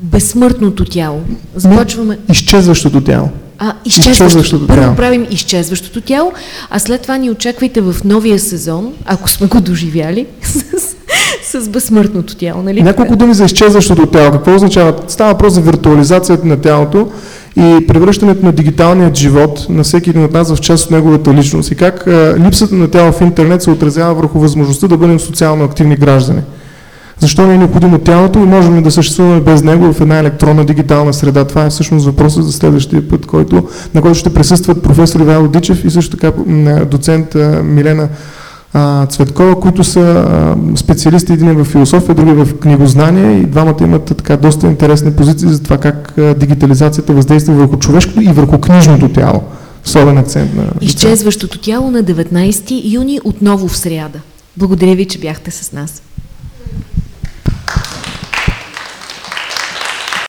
[SPEAKER 1] Безсмъртното тяло.
[SPEAKER 2] Започваме... изчезващото тяло.
[SPEAKER 1] А, изчезващото. изчезващото Първо тяло. правим изчезващото тяло, а след това ни очаквайте в новия сезон, ако сме го доживяли, с, с безсмъртното тяло. Нали?
[SPEAKER 2] Няколко думи за изчезващото тяло. Какво означава? Става въпрос за виртуализацията на тялото и превръщането на дигиталният живот на всеки един от нас в част от неговата личност и как а, липсата на тяло в интернет се отразява върху възможността да бъдем социално активни граждани. Защо не е необходимо тялото и можем ли да съществуваме без него в една електронна дигитална среда? Това е всъщност въпросът за следващия път, който, на който ще присъстват професор Ивайло Дичев и също така доцент Милена Цветкова, които са специалисти, един е в философия, други в книгознание и двамата имат така доста интересни позиции за това как дигитализацията въздейства върху човешкото и върху книжното тяло. Особен акцент на...
[SPEAKER 1] Изчезващото тяло на 19 юни, отново в сряда. Благодаря ви, че бяхте с нас.